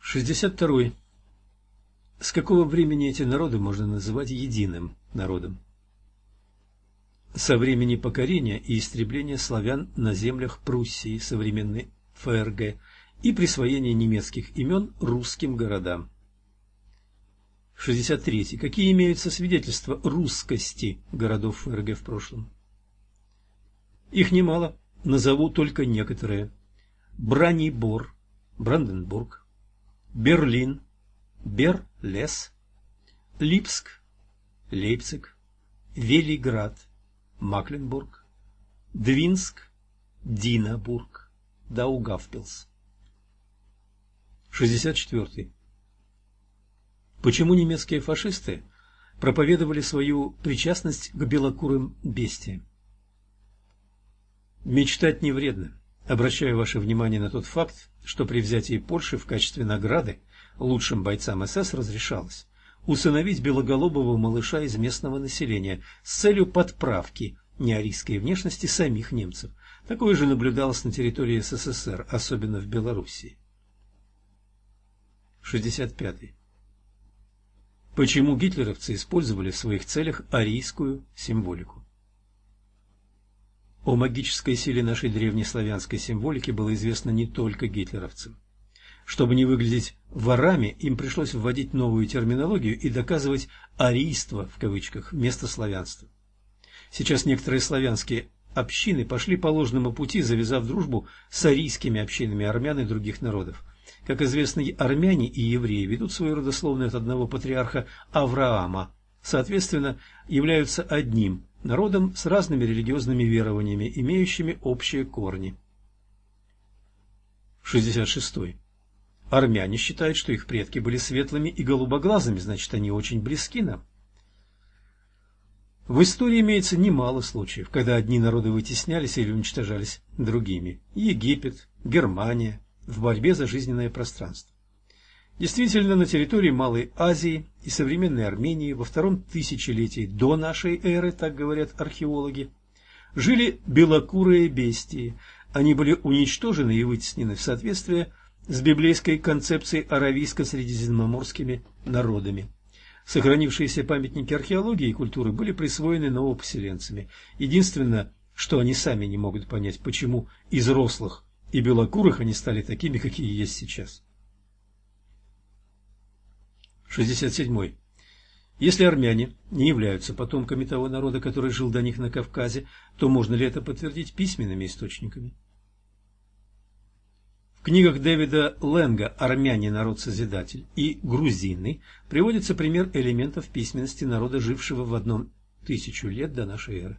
62. С какого времени эти народы можно называть единым народом? Со времени покорения и истребления славян на землях Пруссии, современной ФРГ, и присвоения немецких имен русским городам. 63. Какие имеются свидетельства русскости городов ФРГ в прошлом? Их немало, назову только некоторые. Бранибор, Бранденбург, Берлин, Берлес, Липск, Лейпциг, Велиград, Макленбург, Двинск, Динабург, Даугавпилс. 64. Почему немецкие фашисты проповедовали свою причастность к белокурым бестиям? Мечтать не вредно. Обращаю ваше внимание на тот факт, что при взятии Польши в качестве награды лучшим бойцам СС разрешалось усыновить белоголового малыша из местного населения с целью подправки неарийской внешности самих немцев. Такое же наблюдалось на территории СССР, особенно в Белоруссии. 65. Почему гитлеровцы использовали в своих целях арийскую символику? О магической силе нашей древнеславянской символики было известно не только гитлеровцам. Чтобы не выглядеть ворами, им пришлось вводить новую терминологию и доказывать «арийство» в кавычках вместо славянства. Сейчас некоторые славянские общины пошли по ложному пути, завязав дружбу с арийскими общинами армян и других народов. Как известно, армяне и евреи ведут свою родословную от одного патриарха Авраама, соответственно, являются одним народом с разными религиозными верованиями, имеющими общие корни. 66. Армяне считают, что их предки были светлыми и голубоглазыми, значит, они очень близки нам. В истории имеется немало случаев, когда одни народы вытеснялись или уничтожались другими. Египет, Германия, в борьбе за жизненное пространство. Действительно, на территории Малой Азии и современной Армении во втором тысячелетии до нашей эры, так говорят археологи, жили белокурые бестии. Они были уничтожены и вытеснены в соответствии с библейской концепцией аравийско-средиземноморскими народами. Сохранившиеся памятники археологии и культуры были присвоены новопоселенцами. Единственное, что они сами не могут понять, почему из рослых и белокурых они стали такими, какие есть сейчас. 67. Если армяне не являются потомками того народа, который жил до них на Кавказе, то можно ли это подтвердить письменными источниками? В книгах Дэвида Ленга «Армяне. Народ-созидатель» и «Грузины» приводится пример элементов письменности народа, жившего в одном тысячу лет до нашей эры.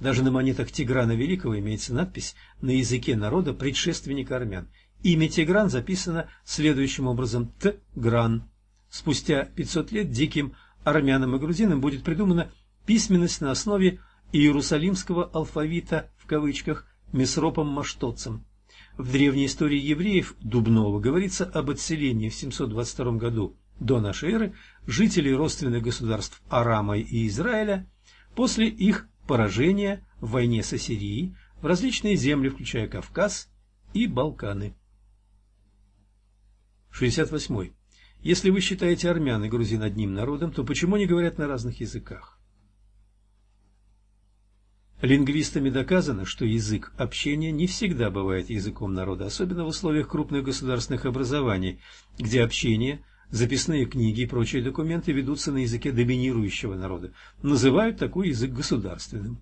Даже на монетах Тиграна Великого имеется надпись на языке народа предшественника армян. Имя Тигран записано следующим образом «Т-Гран». Спустя 500 лет диким армянам и грузинам будет придумана письменность на основе иерусалимского алфавита в кавычках Месропом-Маштоцем. В древней истории евреев Дубнова говорится об отселении в 722 году до нашей эры жителей родственных государств Арама и Израиля после их поражения в войне с Ассирией в различные земли, включая Кавказ и Балканы. 68. Если вы считаете армян и грузин одним народом, то почему они говорят на разных языках? Лингвистами доказано, что язык общения не всегда бывает языком народа, особенно в условиях крупных государственных образований, где общение Записные книги и прочие документы ведутся на языке доминирующего народа. Называют такой язык государственным.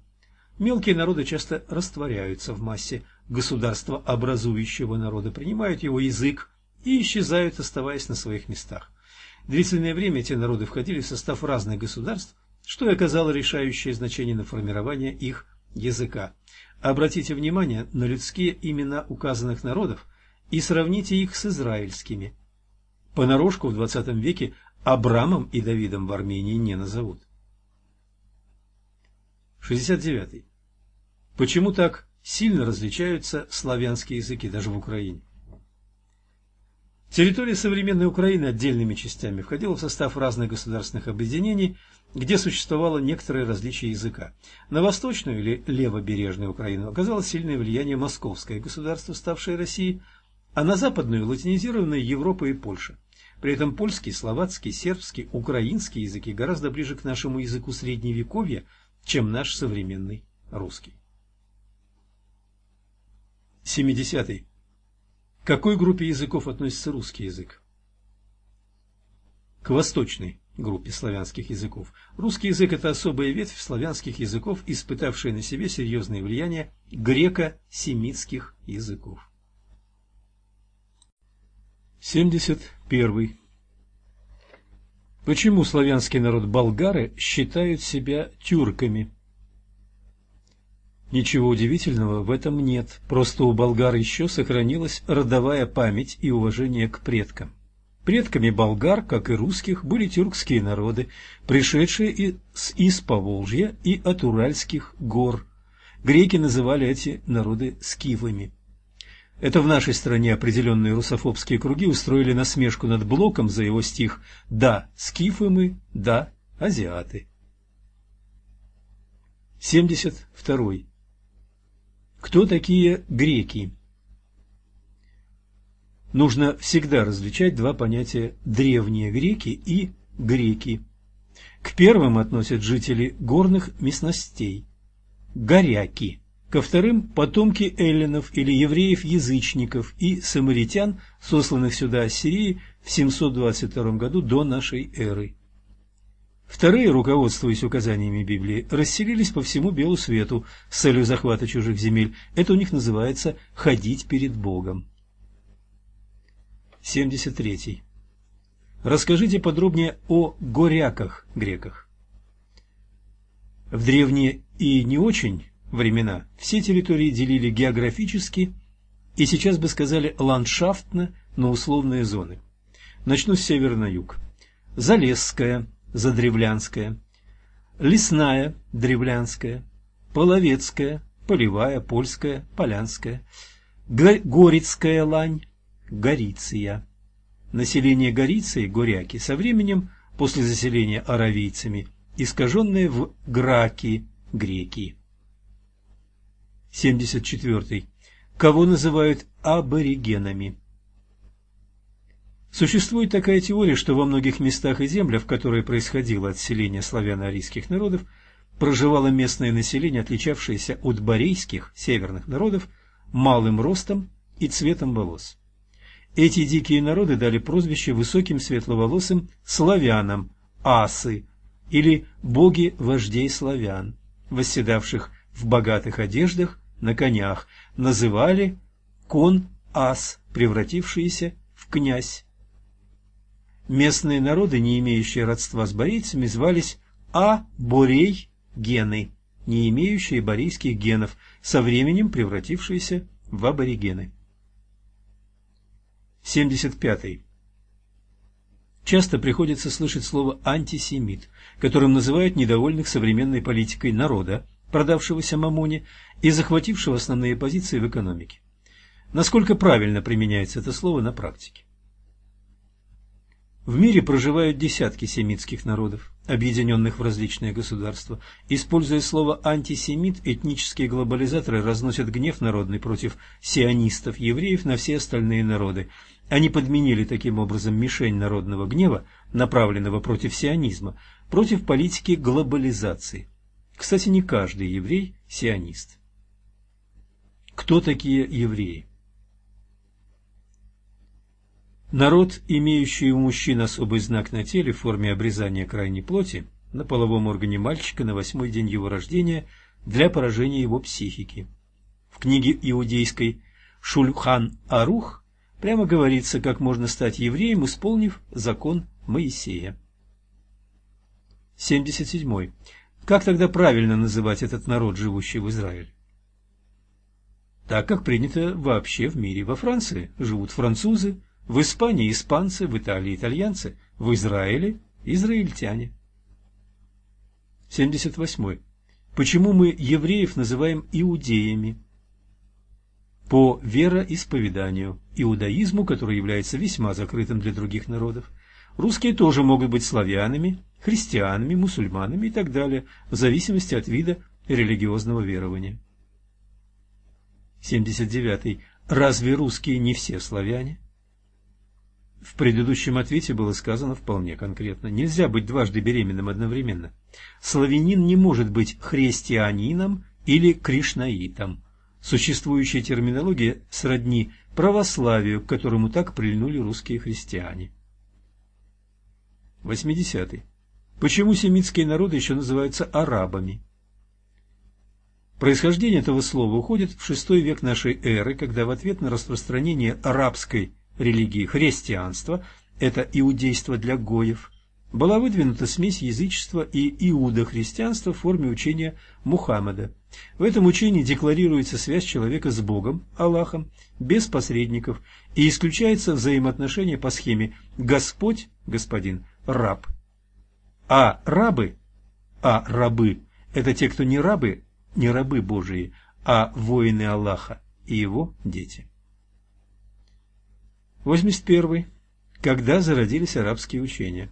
Мелкие народы часто растворяются в массе государства образующего народа, принимают его язык и исчезают, оставаясь на своих местах. Длительное время эти народы входили в состав разных государств, что и оказало решающее значение на формирование их языка. Обратите внимание на людские имена указанных народов и сравните их с израильскими. Понарошку в XX веке Абрамом и Давидом в Армении не назовут. 69. Почему так сильно различаются славянские языки даже в Украине? Территория современной Украины отдельными частями входила в состав разных государственных объединений, где существовало некоторое различие языка. На восточную или левобережную Украину оказалось сильное влияние московское государство, ставшее Россией, а на западную – латинизированная Европа и Польша. При этом польский, словацкий, сербский, украинский языки гораздо ближе к нашему языку средневековья, чем наш современный русский. 70. -й. К какой группе языков относится русский язык? К восточной группе славянских языков. Русский язык – это особая ветвь славянских языков, испытавшая на себе серьезное влияние греко-семитских языков. 71. Почему славянский народ болгары считают себя тюрками? Ничего удивительного в этом нет, просто у болгар еще сохранилась родовая память и уважение к предкам. Предками болгар, как и русских, были тюркские народы, пришедшие из, из Поволжья и от Уральских гор. Греки называли эти народы скифами. Это в нашей стране определенные русофобские круги устроили насмешку над Блоком за его стих «Да, скифы мы, да, азиаты». 72. Кто такие греки? Нужно всегда различать два понятия «древние греки» и «греки». К первым относят жители горных местностей – горяки – ко вторым – потомки эллинов или евреев-язычников и самаритян, сосланных сюда Ассирией в 722 году до нашей эры. Вторые, руководствуясь указаниями Библии, расселились по всему белу свету с целью захвата чужих земель. Это у них называется «ходить перед Богом». 73. Расскажите подробнее о горяках греках. В древние и не очень времена все территории делили географически и сейчас бы сказали ландшафтно на условные зоны. Начну с севера на юг. Залесская, Задревлянская, Лесная, Древлянская, Половецкая, Полевая, Польская, Полянская, Горецкая лань, Гориция. Население Гориции, горяки, со временем, после заселения аравийцами, искаженное в граки, греки. 74. Кого называют аборигенами? Существует такая теория, что во многих местах и землях, в которые происходило отселение славяно-арийских народов, проживало местное население, отличавшееся от борейских северных народов малым ростом и цветом волос. Эти дикие народы дали прозвище высоким светловолосым славянам – асы или боги вождей славян, восседавших в богатых одеждах на конях, называли кон-ас, превратившиеся в князь. Местные народы, не имеющие родства с борейцами, звались а-борей-гены, не имеющие борейских генов, со временем превратившиеся в аборигены. 75. Часто приходится слышать слово «антисемит», которым называют недовольных современной политикой народа, продавшегося Мамоне и захватившего основные позиции в экономике. Насколько правильно применяется это слово на практике? В мире проживают десятки семитских народов, объединенных в различные государства. Используя слово «антисемит», этнические глобализаторы разносят гнев народный против сионистов, евреев на все остальные народы. Они подменили таким образом мишень народного гнева, направленного против сионизма, против политики глобализации – кстати, не каждый еврей – сионист. Кто такие евреи? Народ, имеющий у мужчин особый знак на теле в форме обрезания крайней плоти на половом органе мальчика на восьмой день его рождения для поражения его психики. В книге иудейской «Шульхан Арух» прямо говорится, как можно стать евреем, исполнив закон Моисея. 77. Как тогда правильно называть этот народ, живущий в Израиле? так как принято вообще в мире. Во Франции живут французы, в Испании испанцы, в Италии итальянцы, в Израиле израильтяне. 78. Почему мы евреев называем иудеями? По вероисповеданию, иудаизму, который является весьма закрытым для других народов. Русские тоже могут быть славянами, христианами, мусульманами и так далее, в зависимости от вида религиозного верования. 79. Разве русские не все славяне? В предыдущем ответе было сказано вполне конкретно. Нельзя быть дважды беременным одновременно. Славянин не может быть христианином или кришнаитом. Существующая терминология сродни православию, к которому так прильнули русские христиане. 80. Почему семитские народы еще называются арабами? Происхождение этого слова уходит в VI век нашей эры, когда в ответ на распространение арабской религии христианства, это иудейство для гоев, была выдвинута смесь язычества и иудохристианства в форме учения Мухаммеда. В этом учении декларируется связь человека с Богом, Аллахом, без посредников, и исключается взаимоотношения по схеме «Господь, Господин, раб». А рабы, а рабы – это те, кто не рабы, не рабы Божии, а воины Аллаха и его дети. 81. Когда зародились арабские учения?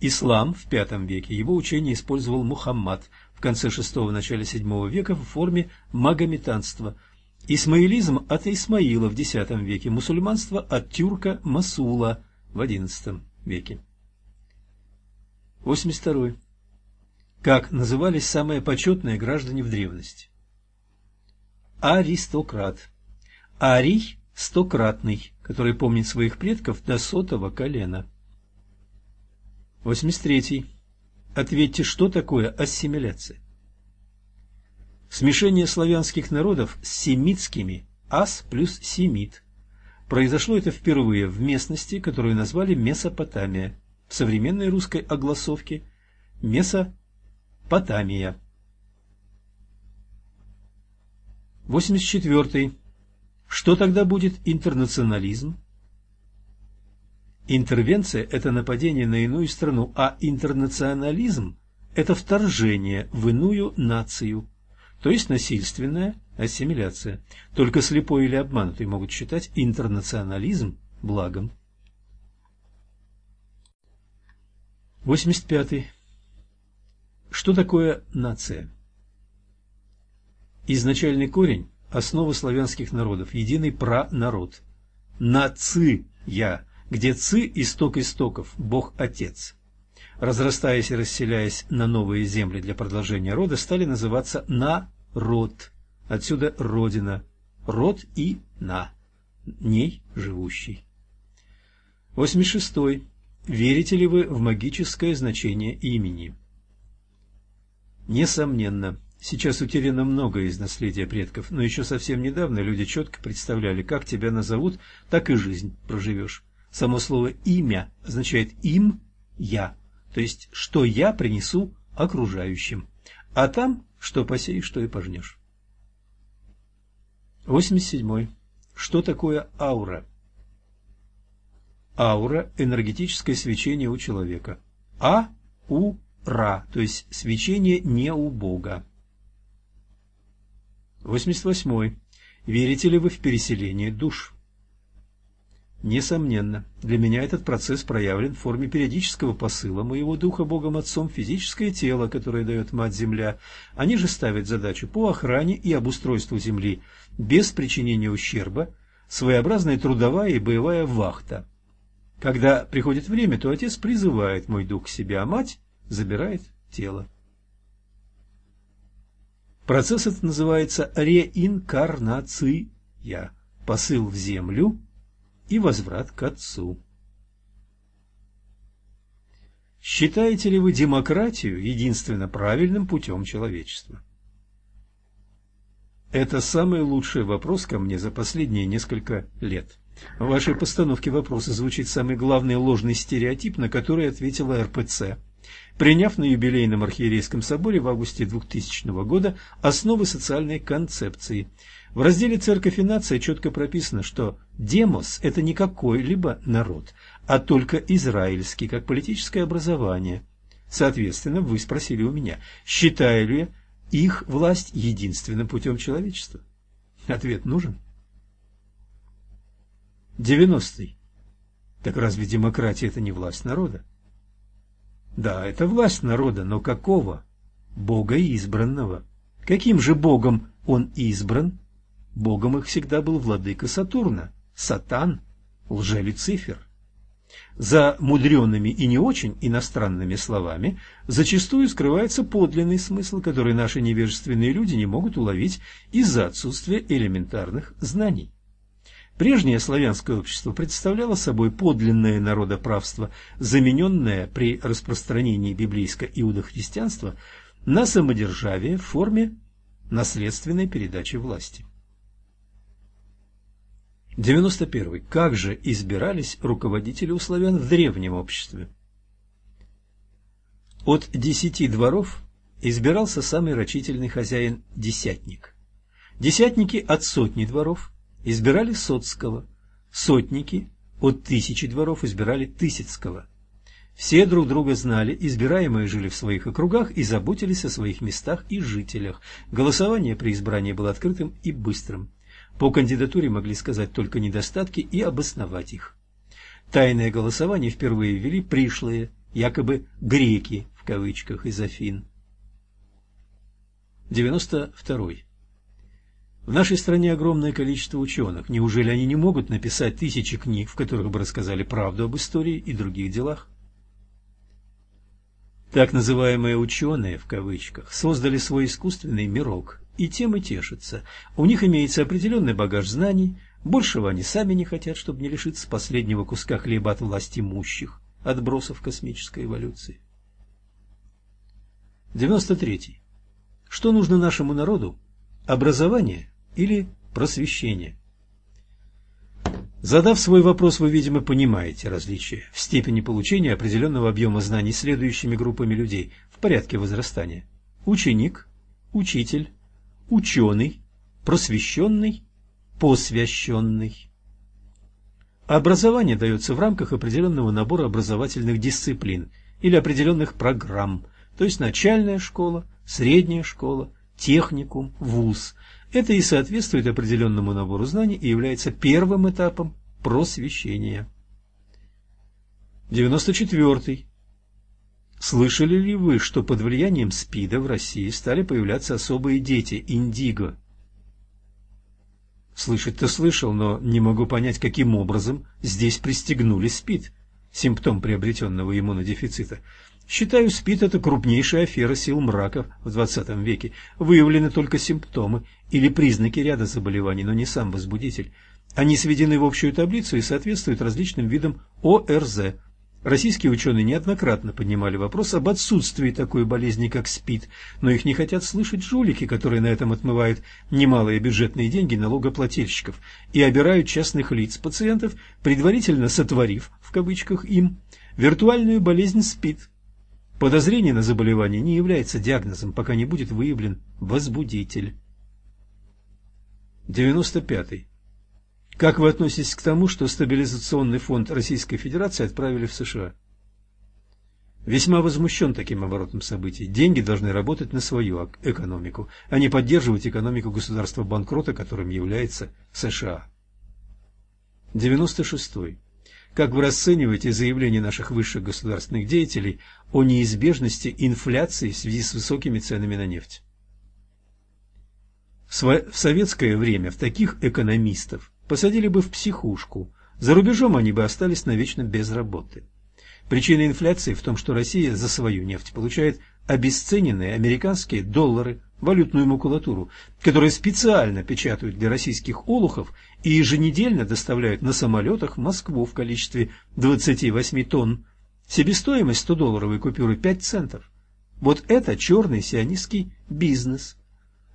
Ислам в V веке, его учение использовал Мухаммад в конце VI – начале VII века в форме магометанства. Исмаилизм от Исмаила в X веке, мусульманство от тюрка Масула в XI веке. 82. Как назывались самые почетные граждане в древности? Аристократ. Арий – стократный, который помнит своих предков до сотого колена. 83. Ответьте, что такое ассимиляция? Смешение славянских народов с семитскими ас плюс семит. Произошло это впервые в местности, которую назвали Месопотамия, в современной русской огласовке Месопотамия. Потамия. 84. Что тогда будет интернационализм? Интервенция – это нападение на иную страну, а интернационализм – это вторжение в иную нацию, то есть насильственная ассимиляция. Только слепой или обманутый могут считать интернационализм благом. 85. Что такое нация? Изначальный корень – основа славянских народов, единый пранарод. Наци-я, где ци – исток истоков, Бог-Отец. Разрастаясь и расселяясь на новые земли для продолжения рода, стали называться народ. Отсюда родина, род и на, ней живущий. 86. Верите ли вы в магическое значение имени? Несомненно, сейчас утеряно многое из наследия предков, но еще совсем недавно люди четко представляли, как тебя назовут, так и жизнь проживешь. Само слово «имя» означает «им» – «я», то есть «что я принесу окружающим», а там что посеешь, что и пожнешь. 87. Что такое аура? Аура – энергетическое свечение у человека. А – у Ра, то есть свечение не у Бога. 88. Верите ли вы в переселение душ? Несомненно, для меня этот процесс проявлен в форме периодического посыла моего духа Богом Отцом физическое тело, которое дает Мать-Земля. Они же ставят задачу по охране и обустройству Земли без причинения ущерба, своеобразная трудовая и боевая вахта. Когда приходит время, то Отец призывает мой дух к себе, а Мать забирает тело. Процесс этот называется реинкарнация, посыл в землю и возврат к Отцу. Считаете ли вы демократию единственно правильным путем человечества? Это самый лучший вопрос ко мне за последние несколько лет. В вашей постановке вопроса звучит самый главный ложный стереотип, на который ответила РПЦ – приняв на юбилейном архиерейском соборе в августе 2000 года основы социальной концепции. В разделе «Церковь и нация» четко прописано, что демос – это не какой-либо народ, а только израильский, как политическое образование. Соответственно, вы спросили у меня, считаю ли их власть единственным путем человечества? Ответ нужен? Девяностый. Так разве демократия – это не власть народа? Да, это власть народа, но какого? Бога избранного. Каким же Богом он избран? Богом их всегда был владыка Сатурна, Сатан, лже-Люцифер. За мудреными и не очень иностранными словами зачастую скрывается подлинный смысл, который наши невежественные люди не могут уловить из-за отсутствия элементарных знаний. Прежнее славянское общество представляло собой подлинное народоправство, замененное при распространении библейско-иудохристианства на самодержавие в форме наследственной передачи власти. 91. Как же избирались руководители у славян в древнем обществе? От десяти дворов избирался самый рачительный хозяин – десятник. Десятники от сотни дворов избирали Соцкого, сотники от тысячи дворов избирали Тысяцкого. Все друг друга знали, избираемые жили в своих округах и заботились о своих местах и жителях. Голосование при избрании было открытым и быстрым. По кандидатуре могли сказать только недостатки и обосновать их. Тайное голосование впервые ввели пришлые, якобы «греки» в кавычках из Афин. 92. В нашей стране огромное количество ученых. Неужели они не могут написать тысячи книг, в которых бы рассказали правду об истории и других делах? Так называемые «ученые» в кавычках создали свой искусственный мирок, и тем и тешатся. У них имеется определенный багаж знаний, большего они сами не хотят, чтобы не лишиться последнего куска хлеба от власти имущих, отбросов космической эволюции. 93. Что нужно нашему народу? Образование или просвещение. Задав свой вопрос, вы, видимо, понимаете различия в степени получения определенного объема знаний следующими группами людей в порядке возрастания. Ученик, учитель, ученый, просвещенный, посвященный. Образование дается в рамках определенного набора образовательных дисциплин или определенных программ, то есть начальная школа, средняя школа, техникум, вуз, это и соответствует определенному набору знаний и является первым этапом просвещения. 94. Слышали ли вы, что под влиянием СПИДа в России стали появляться особые дети – индиго? Слышать-то слышал, но не могу понять, каким образом здесь пристегнули СПИД, симптом приобретенного иммунодефицита. Считаю, СПИД – это крупнейшая афера сил мрака в XX веке. Выявлены только симптомы или признаки ряда заболеваний, но не сам возбудитель. Они сведены в общую таблицу и соответствуют различным видам ОРЗ. Российские ученые неоднократно поднимали вопрос об отсутствии такой болезни, как СПИД, но их не хотят слышать жулики, которые на этом отмывают немалые бюджетные деньги налогоплательщиков и обирают частных лиц пациентов, предварительно сотворив, в кавычках, им, виртуальную болезнь СПИД. Подозрение на заболевание не является диагнозом, пока не будет выявлен возбудитель. 95. Как вы относитесь к тому, что стабилизационный фонд Российской Федерации отправили в США? Весьма возмущен таким оборотом событий. Деньги должны работать на свою экономику, а не поддерживать экономику государства-банкрота, которым является США. 96. Как вы расцениваете заявление наших высших государственных деятелей о неизбежности инфляции в связи с высокими ценами на нефть? В советское время в таких экономистов посадили бы в психушку, за рубежом они бы остались навечно без работы. Причина инфляции в том, что Россия за свою нефть получает обесцененные американские доллары, валютную макулатуру, которые специально печатают для российских олухов и еженедельно доставляют на самолетах в Москву в количестве 28 тонн. Себестоимость 100-долларовой купюры 5 центов. Вот это черный сионистский бизнес.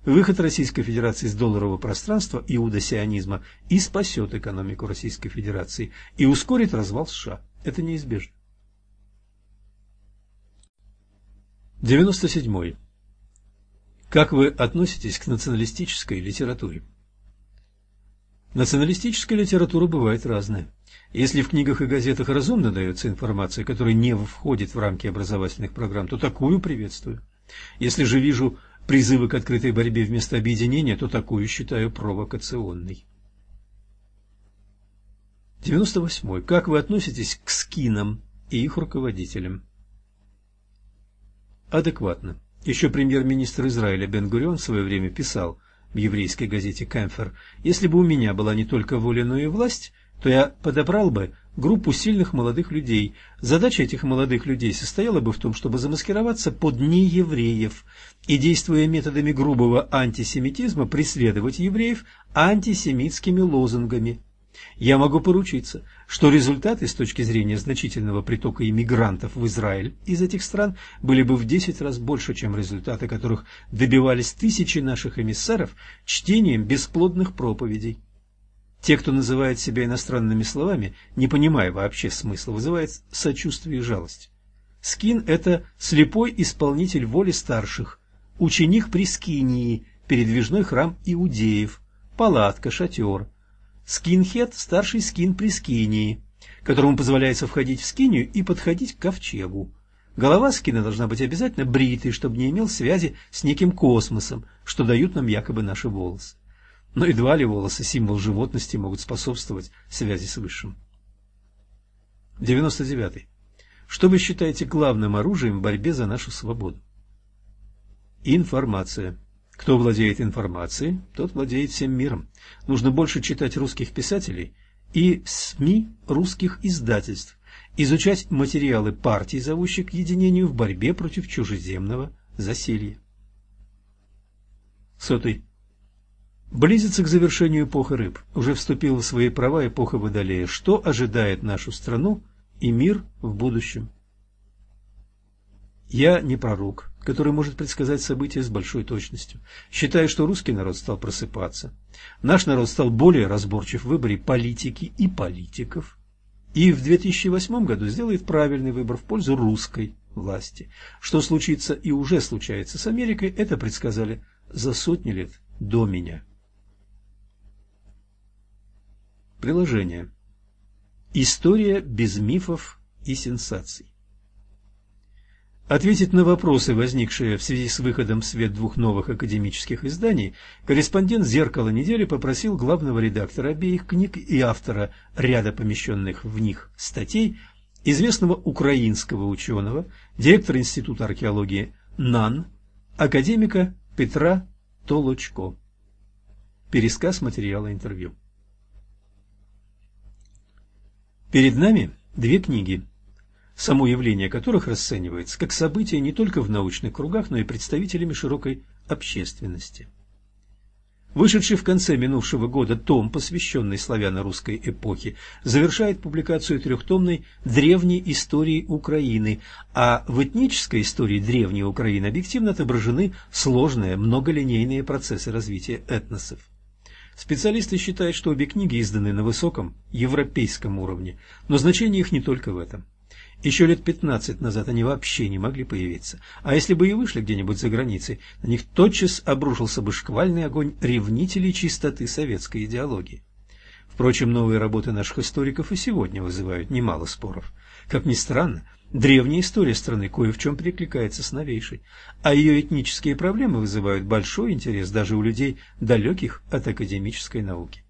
Выход Российской Федерации из долларового пространства иудосионизма и спасет экономику Российской Федерации и ускорит развал США. Это неизбежно. 97. Как вы относитесь к националистической литературе? Националистическая литература бывает разная. Если в книгах и газетах разумно дается информация, которая не входит в рамки образовательных программ, то такую приветствую. Если же вижу призывы к открытой борьбе вместо объединения, то такую считаю провокационной. 98. Как вы относитесь к скинам и их руководителям? Адекватно. Еще премьер-министр Израиля Бен-Гурион в свое время писал в еврейской газете «Кэмфер», «Если бы у меня была не только воля, но и власть, то я подобрал бы группу сильных молодых людей. Задача этих молодых людей состояла бы в том, чтобы замаскироваться под неевреев и, действуя методами грубого антисемитизма, преследовать евреев антисемитскими лозунгами. Я могу поручиться, что результаты с точки зрения значительного притока иммигрантов в Израиль из этих стран были бы в 10 раз больше, чем результаты, которых добивались тысячи наших эмиссаров чтением бесплодных проповедей. Те, кто называет себя иностранными словами, не понимая вообще смысла, вызывает сочувствие и жалость. Скин – это слепой исполнитель воли старших, ученик при скинии, передвижной храм иудеев, палатка, шатер. Скинхед – старший скин при скинии, которому позволяется входить в скинию и подходить к ковчегу. Голова скина должна быть обязательно бритой, чтобы не имел связи с неким космосом, что дают нам якобы наши волосы но едва ли волосы, символ животности, могут способствовать связи с Высшим. 99. Что вы считаете главным оружием в борьбе за нашу свободу? Информация. Кто владеет информацией, тот владеет всем миром. Нужно больше читать русских писателей и СМИ русских издательств, изучать материалы партий, зовущих к единению в борьбе против чужеземного засилья. Сотый. Близится к завершению эпоха рыб. Уже вступила в свои права эпоха Водолея. Что ожидает нашу страну и мир в будущем? Я не пророк, который может предсказать события с большой точностью. Считаю, что русский народ стал просыпаться. Наш народ стал более разборчив в выборе политики и политиков. И в 2008 году сделает правильный выбор в пользу русской власти. Что случится и уже случается с Америкой, это предсказали за сотни лет до меня. Приложение. История без мифов и сенсаций. Ответить на вопросы, возникшие в связи с выходом в свет двух новых академических изданий, корреспондент «Зеркала недели» попросил главного редактора обеих книг и автора ряда помещенных в них статей, известного украинского ученого, директора Института археологии НАН, академика Петра Толочко. Пересказ материала интервью. Перед нами две книги, само явление которых расценивается как событие не только в научных кругах, но и представителями широкой общественности. Вышедший в конце минувшего года том, посвященный славяно-русской эпохе, завершает публикацию трехтомной древней истории Украины, а в этнической истории древней Украины объективно отображены сложные многолинейные процессы развития этносов. Специалисты считают, что обе книги изданы на высоком европейском уровне, но значение их не только в этом. Еще лет 15 назад они вообще не могли появиться, а если бы и вышли где-нибудь за границей, на них тотчас обрушился бы шквальный огонь ревнителей чистоты советской идеологии. Впрочем, новые работы наших историков и сегодня вызывают немало споров. Как ни странно, Древняя история страны кое в чем перекликается с новейшей, а ее этнические проблемы вызывают большой интерес даже у людей, далеких от академической науки.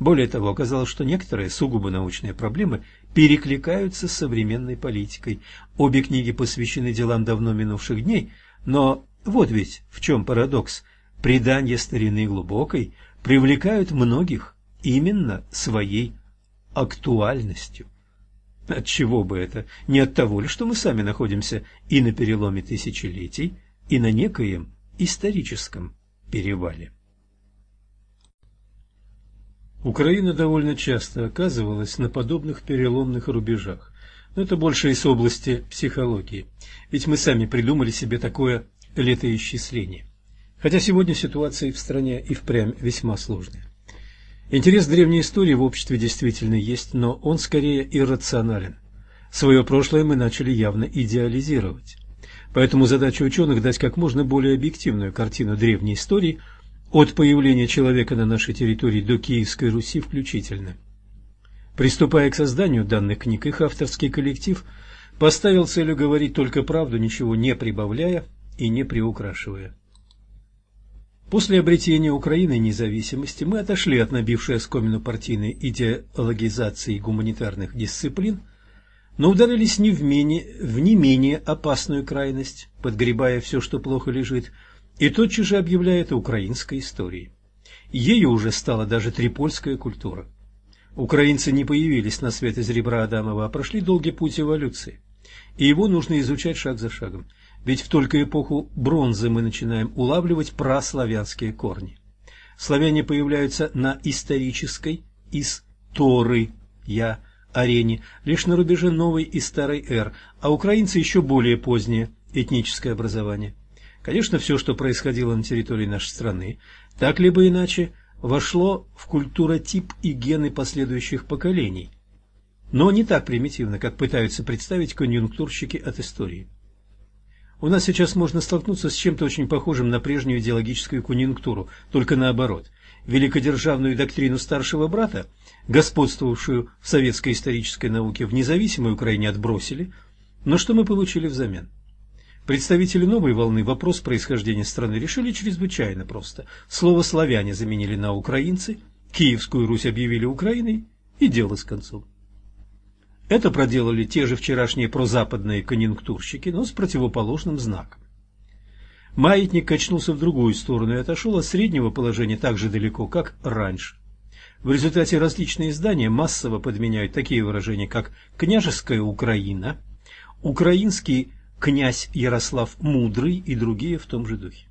Более того, оказалось, что некоторые сугубо научные проблемы перекликаются с современной политикой. Обе книги посвящены делам давно минувших дней, но вот ведь в чем парадокс. Предания старины глубокой привлекают многих именно своей актуальностью. От чего бы это? Не от того ли, что мы сами находимся и на переломе тысячелетий, и на некоем историческом перевале. Украина довольно часто оказывалась на подобных переломных рубежах. Но это больше из области психологии. Ведь мы сами придумали себе такое летоисчисление. Хотя сегодня ситуация в стране и впрямь весьма сложная. Интерес к древней истории в обществе действительно есть, но он скорее иррационален. Свое прошлое мы начали явно идеализировать. Поэтому задача ученых дать как можно более объективную картину древней истории от появления человека на нашей территории до Киевской Руси включительно. Приступая к созданию данных книг, их авторский коллектив поставил целью говорить только правду, ничего не прибавляя и не приукрашивая. После обретения Украины независимости мы отошли от набившей оскомину партийной идеологизации гуманитарных дисциплин, но ударились не в, менее, в не менее опасную крайность, подгребая все, что плохо лежит, и тотчас же объявляя это украинской историей. Ею уже стала даже трипольская культура. Украинцы не появились на свет из ребра Адамова, а прошли долгий путь эволюции. И его нужно изучать шаг за шагом. Ведь в только эпоху бронзы мы начинаем улавливать праславянские корни. Славяне появляются на исторической из Торы я арене лишь на рубеже новой и старой эр, а украинцы еще более позднее этническое образование. Конечно, все, что происходило на территории нашей страны, так либо иначе вошло в культуротип и гены последующих поколений, но не так примитивно, как пытаются представить конъюнктурщики от истории. У нас сейчас можно столкнуться с чем-то очень похожим на прежнюю идеологическую конъюнктуру, только наоборот. Великодержавную доктрину старшего брата, господствовавшую в советской исторической науке, в независимой Украине отбросили, но что мы получили взамен? Представители новой волны вопрос происхождения страны решили чрезвычайно просто. Слово «славяне» заменили на «украинцы», Киевскую Русь объявили Украиной, и дело с концом. Это проделали те же вчерашние прозападные конъюнктурщики, но с противоположным знаком. Маятник качнулся в другую сторону и отошел от среднего положения так же далеко, как раньше. В результате различные издания массово подменяют такие выражения, как «княжеская Украина», «украинский князь Ярослав Мудрый» и другие в том же духе.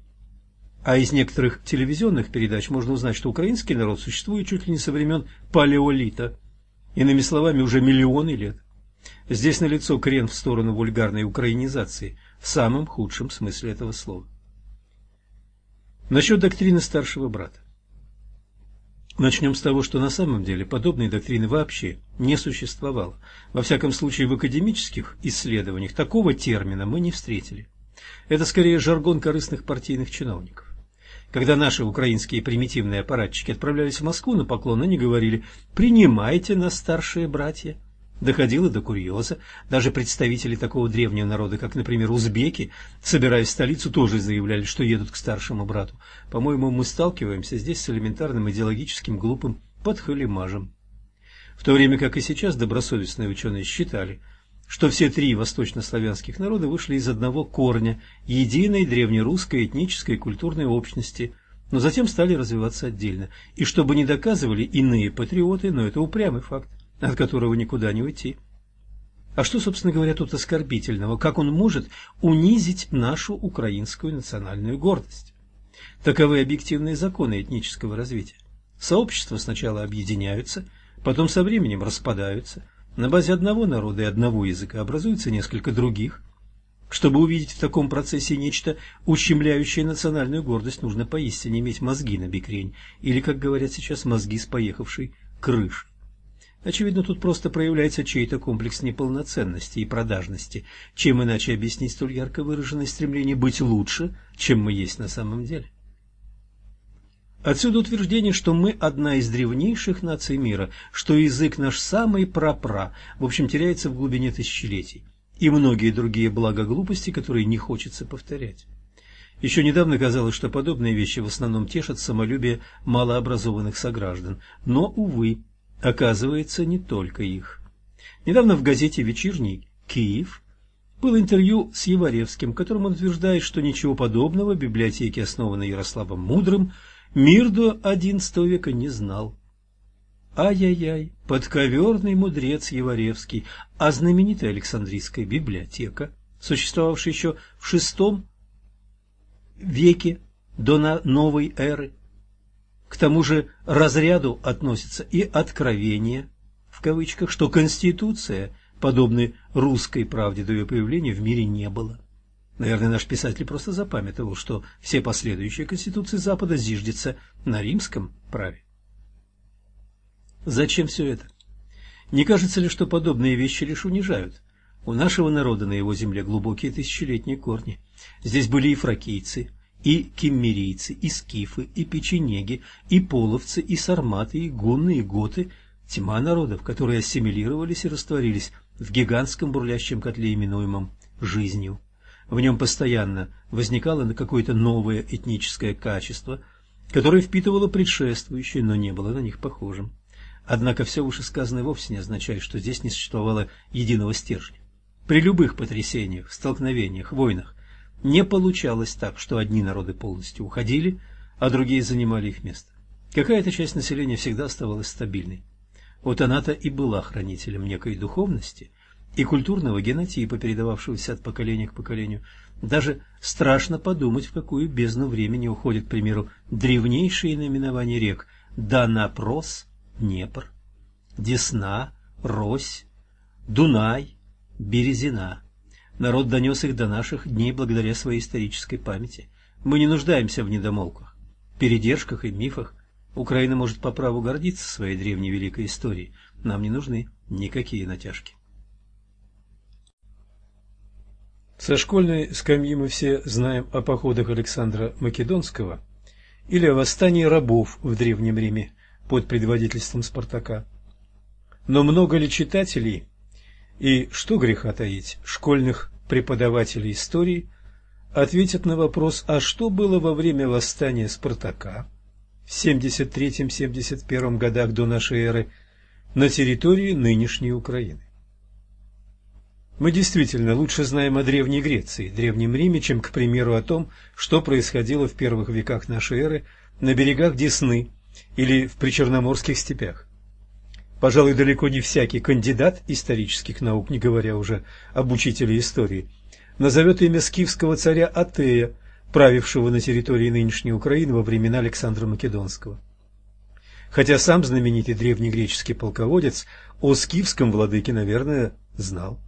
А из некоторых телевизионных передач можно узнать, что украинский народ существует чуть ли не со времен палеолита, Иными словами, уже миллионы лет. Здесь налицо крен в сторону вульгарной украинизации, в самом худшем смысле этого слова. Насчет доктрины старшего брата. Начнем с того, что на самом деле подобной доктрины вообще не существовало. Во всяком случае, в академических исследованиях такого термина мы не встретили. Это скорее жаргон корыстных партийных чиновников. Когда наши украинские примитивные аппаратчики отправлялись в Москву на поклон, они говорили «принимайте нас, старшие братья». Доходило до курьеза. Даже представители такого древнего народа, как, например, узбеки, собираясь в столицу, тоже заявляли, что едут к старшему брату. По-моему, мы сталкиваемся здесь с элементарным идеологическим глупым подхалимажем. В то время как и сейчас добросовестные ученые считали – что все три восточнославянских народа вышли из одного корня, единой древнерусской этнической и культурной общности, но затем стали развиваться отдельно. И чтобы не доказывали иные патриоты, но это упрямый факт, от которого никуда не уйти. А что, собственно говоря, тут оскорбительного? Как он может унизить нашу украинскую национальную гордость? Таковы объективные законы этнического развития. Сообщества сначала объединяются, потом со временем распадаются, на базе одного народа и одного языка образуется несколько других. Чтобы увидеть в таком процессе нечто ущемляющее национальную гордость, нужно поистине иметь мозги на бекрень, или, как говорят сейчас, мозги с поехавшей крышей. Очевидно, тут просто проявляется чей-то комплекс неполноценности и продажности, чем иначе объяснить столь ярко выраженное стремление быть лучше, чем мы есть на самом деле. Отсюда утверждение, что мы одна из древнейших наций мира, что язык наш самый прапра, в общем, теряется в глубине тысячелетий, и многие другие благоглупости, которые не хочется повторять. Еще недавно казалось, что подобные вещи в основном тешат самолюбие малообразованных сограждан, но, увы, оказывается, не только их. Недавно в газете «Вечерний Киев» было интервью с Еваревским, в котором он утверждает, что ничего подобного в библиотеке, основанной Ярославом Мудрым, мир до XI века не знал. Ай-яй-яй, подковерный мудрец Еваревский, а знаменитая Александрийская библиотека, существовавшая еще в VI веке до новой эры. К тому же разряду относится и откровение, в кавычках, что Конституция, подобной русской правде до ее появления, в мире не было. Наверное, наш писатель просто запамятовал, что все последующие конституции Запада зиждятся на римском праве. Зачем все это? Не кажется ли, что подобные вещи лишь унижают У нашего народа на его земле глубокие тысячелетние корни. Здесь были и фракийцы, и киммерийцы, и скифы, и печенеги, и половцы, и сарматы, и гунны, и готы, тьма народов, которые ассимилировались и растворились в гигантском бурлящем котле, именуемом жизнью. В нем постоянно возникало какое-то новое этническое качество, которое впитывало предшествующее, но не было на них похожим. Однако все вышесказанное вовсе не означает, что здесь не существовало единого стержня. При любых потрясениях, столкновениях, войнах не получалось так, что одни народы полностью уходили, а другие занимали их место. Какая-то часть населения всегда оставалась стабильной. Вот она-то и была хранителем некой духовности и культурного генотипа, передававшегося от поколения к поколению. Даже страшно подумать, в какую бездну времени уходят, к примеру, древнейшие наименования рек Данапрос, Днепр, Десна, Рось, Дунай, Березина. Народ донес их до наших дней благодаря своей исторической памяти. Мы не нуждаемся в недомолках, передержках и мифах. Украина может по праву гордиться своей древней великой историей. Нам не нужны никакие натяжки. Со школьной скамьи мы все знаем о походах Александра Македонского или о восстании рабов в Древнем Риме под предводительством Спартака. Но много ли читателей и, что греха таить, школьных преподавателей истории ответят на вопрос, а что было во время восстания Спартака в 73-71 годах до нашей эры на территории нынешней Украины? Мы действительно лучше знаем о Древней Греции, Древнем Риме, чем, к примеру, о том, что происходило в первых веках нашей эры на берегах Десны или в причерноморских степях. Пожалуй, далеко не всякий кандидат исторических наук, не говоря уже об учителе истории, назовет имя скифского царя Атея, правившего на территории нынешней Украины во времена Александра Македонского. Хотя сам знаменитый древнегреческий полководец о скифском владыке, наверное, знал.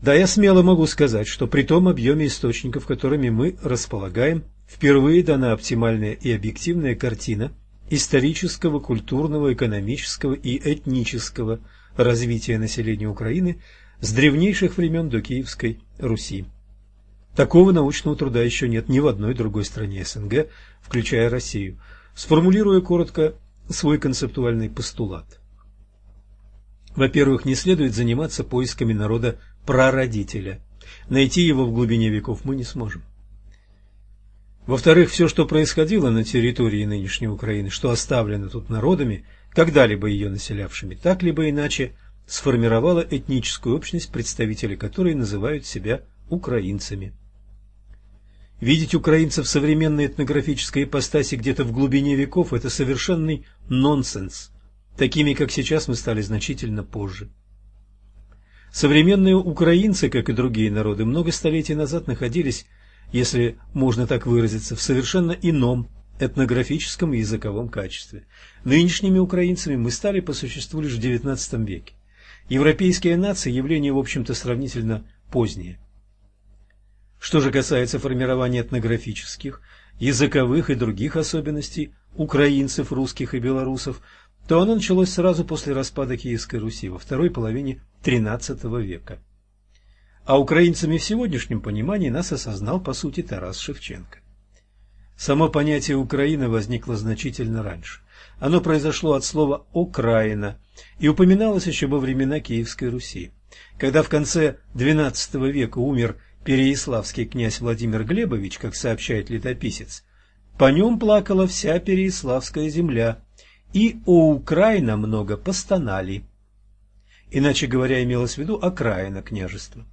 Да, я смело могу сказать, что при том объеме источников, которыми мы располагаем, впервые дана оптимальная и объективная картина – исторического, культурного, экономического и этнического развития населения Украины с древнейших времен до Киевской Руси. Такого научного труда еще нет ни в одной другой стране СНГ, включая Россию. Сформулируя коротко свой концептуальный постулат. Во-первых, не следует заниматься поисками народа прародителя. Найти его в глубине веков мы не сможем. Во-вторых, все, что происходило на территории нынешней Украины, что оставлено тут народами, когда-либо ее населявшими, так либо иначе, сформировало этническую общность, представители которой называют себя украинцами. Видеть украинцев в современной этнографической ипостаси где-то в глубине веков – это совершенный нонсенс. Такими, как сейчас, мы стали значительно позже. Современные украинцы, как и другие народы, много столетий назад находились если можно так выразиться, в совершенно ином этнографическом и языковом качестве. Нынешними украинцами мы стали по существу лишь в XIX веке. Европейские нации – явление, в общем-то, сравнительно позднее. Что же касается формирования этнографических, языковых и других особенностей украинцев, русских и белорусов, то оно началось сразу после распада Киевской Руси во второй половине XIII века а украинцами в сегодняшнем понимании нас осознал, по сути, Тарас Шевченко. Само понятие «Украина» возникло значительно раньше. Оно произошло от слова «окраина» и упоминалось еще во времена Киевской Руси. Когда в конце XII века умер переяславский князь Владимир Глебович, как сообщает летописец, по нем плакала вся Переяславская земля, и о Украина много постонали. Иначе говоря, имелось в виду окраина княжества.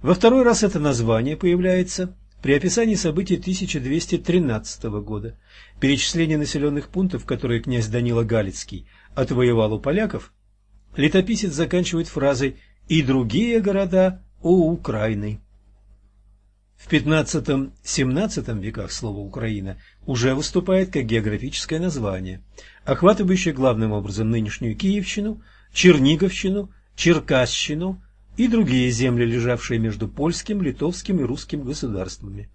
Во второй раз это название появляется при описании событий 1213 года. Перечисление населенных пунктов, которые князь Данила Галицкий отвоевал у поляков, летописец заканчивает фразой «и другие города у Украины». В XV-XVII веках слово «Украина» уже выступает как географическое название, охватывающее главным образом нынешнюю Киевщину, Черниговщину, Черкасщину, и другие земли, лежавшие между польским, литовским и русским государствами.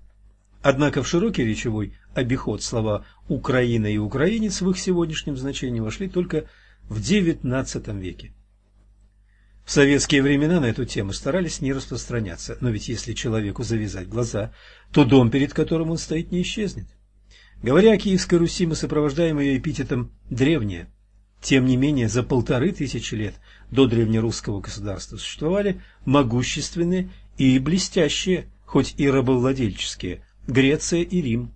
Однако в широкий речевой обиход слова «Украина» и «украинец» в их сегодняшнем значении вошли только в XIX веке. В советские времена на эту тему старались не распространяться, но ведь если человеку завязать глаза, то дом, перед которым он стоит, не исчезнет. Говоря о Киевской Руси, мы сопровождаем ее эпитетом «древняя». Тем не менее, за полторы тысячи лет до древнерусского государства существовали могущественные и блестящие, хоть и рабовладельческие, Греция и Рим.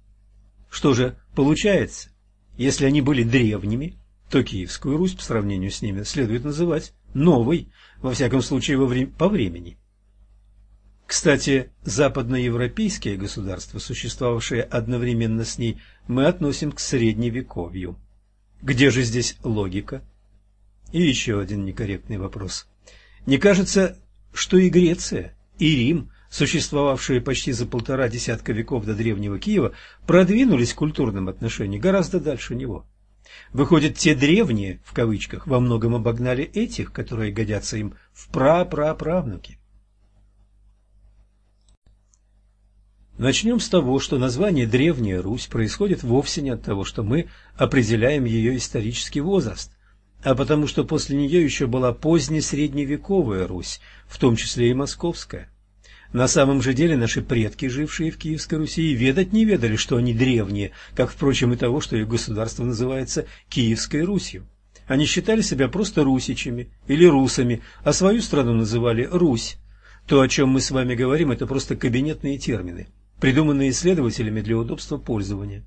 Что же получается? Если они были древними, то Киевскую Русь по сравнению с ними следует называть новой, во всяком случае во вре по времени. Кстати, западноевропейские государства, существовавшие одновременно с ней, мы относим к средневековью. Где же здесь логика? И еще один некорректный вопрос. Не кажется, что и Греция, и Рим, существовавшие почти за полтора десятка веков до древнего Киева, продвинулись в культурном отношении гораздо дальше него? Выходит, те древние, в кавычках, во многом обогнали этих, которые годятся им в пра-пра-правнуки. Начнем с того, что название Древняя Русь происходит вовсе не от того, что мы определяем ее исторический возраст, а потому что после нее еще была позднесредневековая Русь, в том числе и московская. На самом же деле наши предки, жившие в Киевской Руси, ведать не ведали, что они древние, как, впрочем, и того, что их государство называется Киевской Русью. Они считали себя просто русичами или русами, а свою страну называли Русь. То, о чем мы с вами говорим, это просто кабинетные термины – придуманные исследователями для удобства пользования.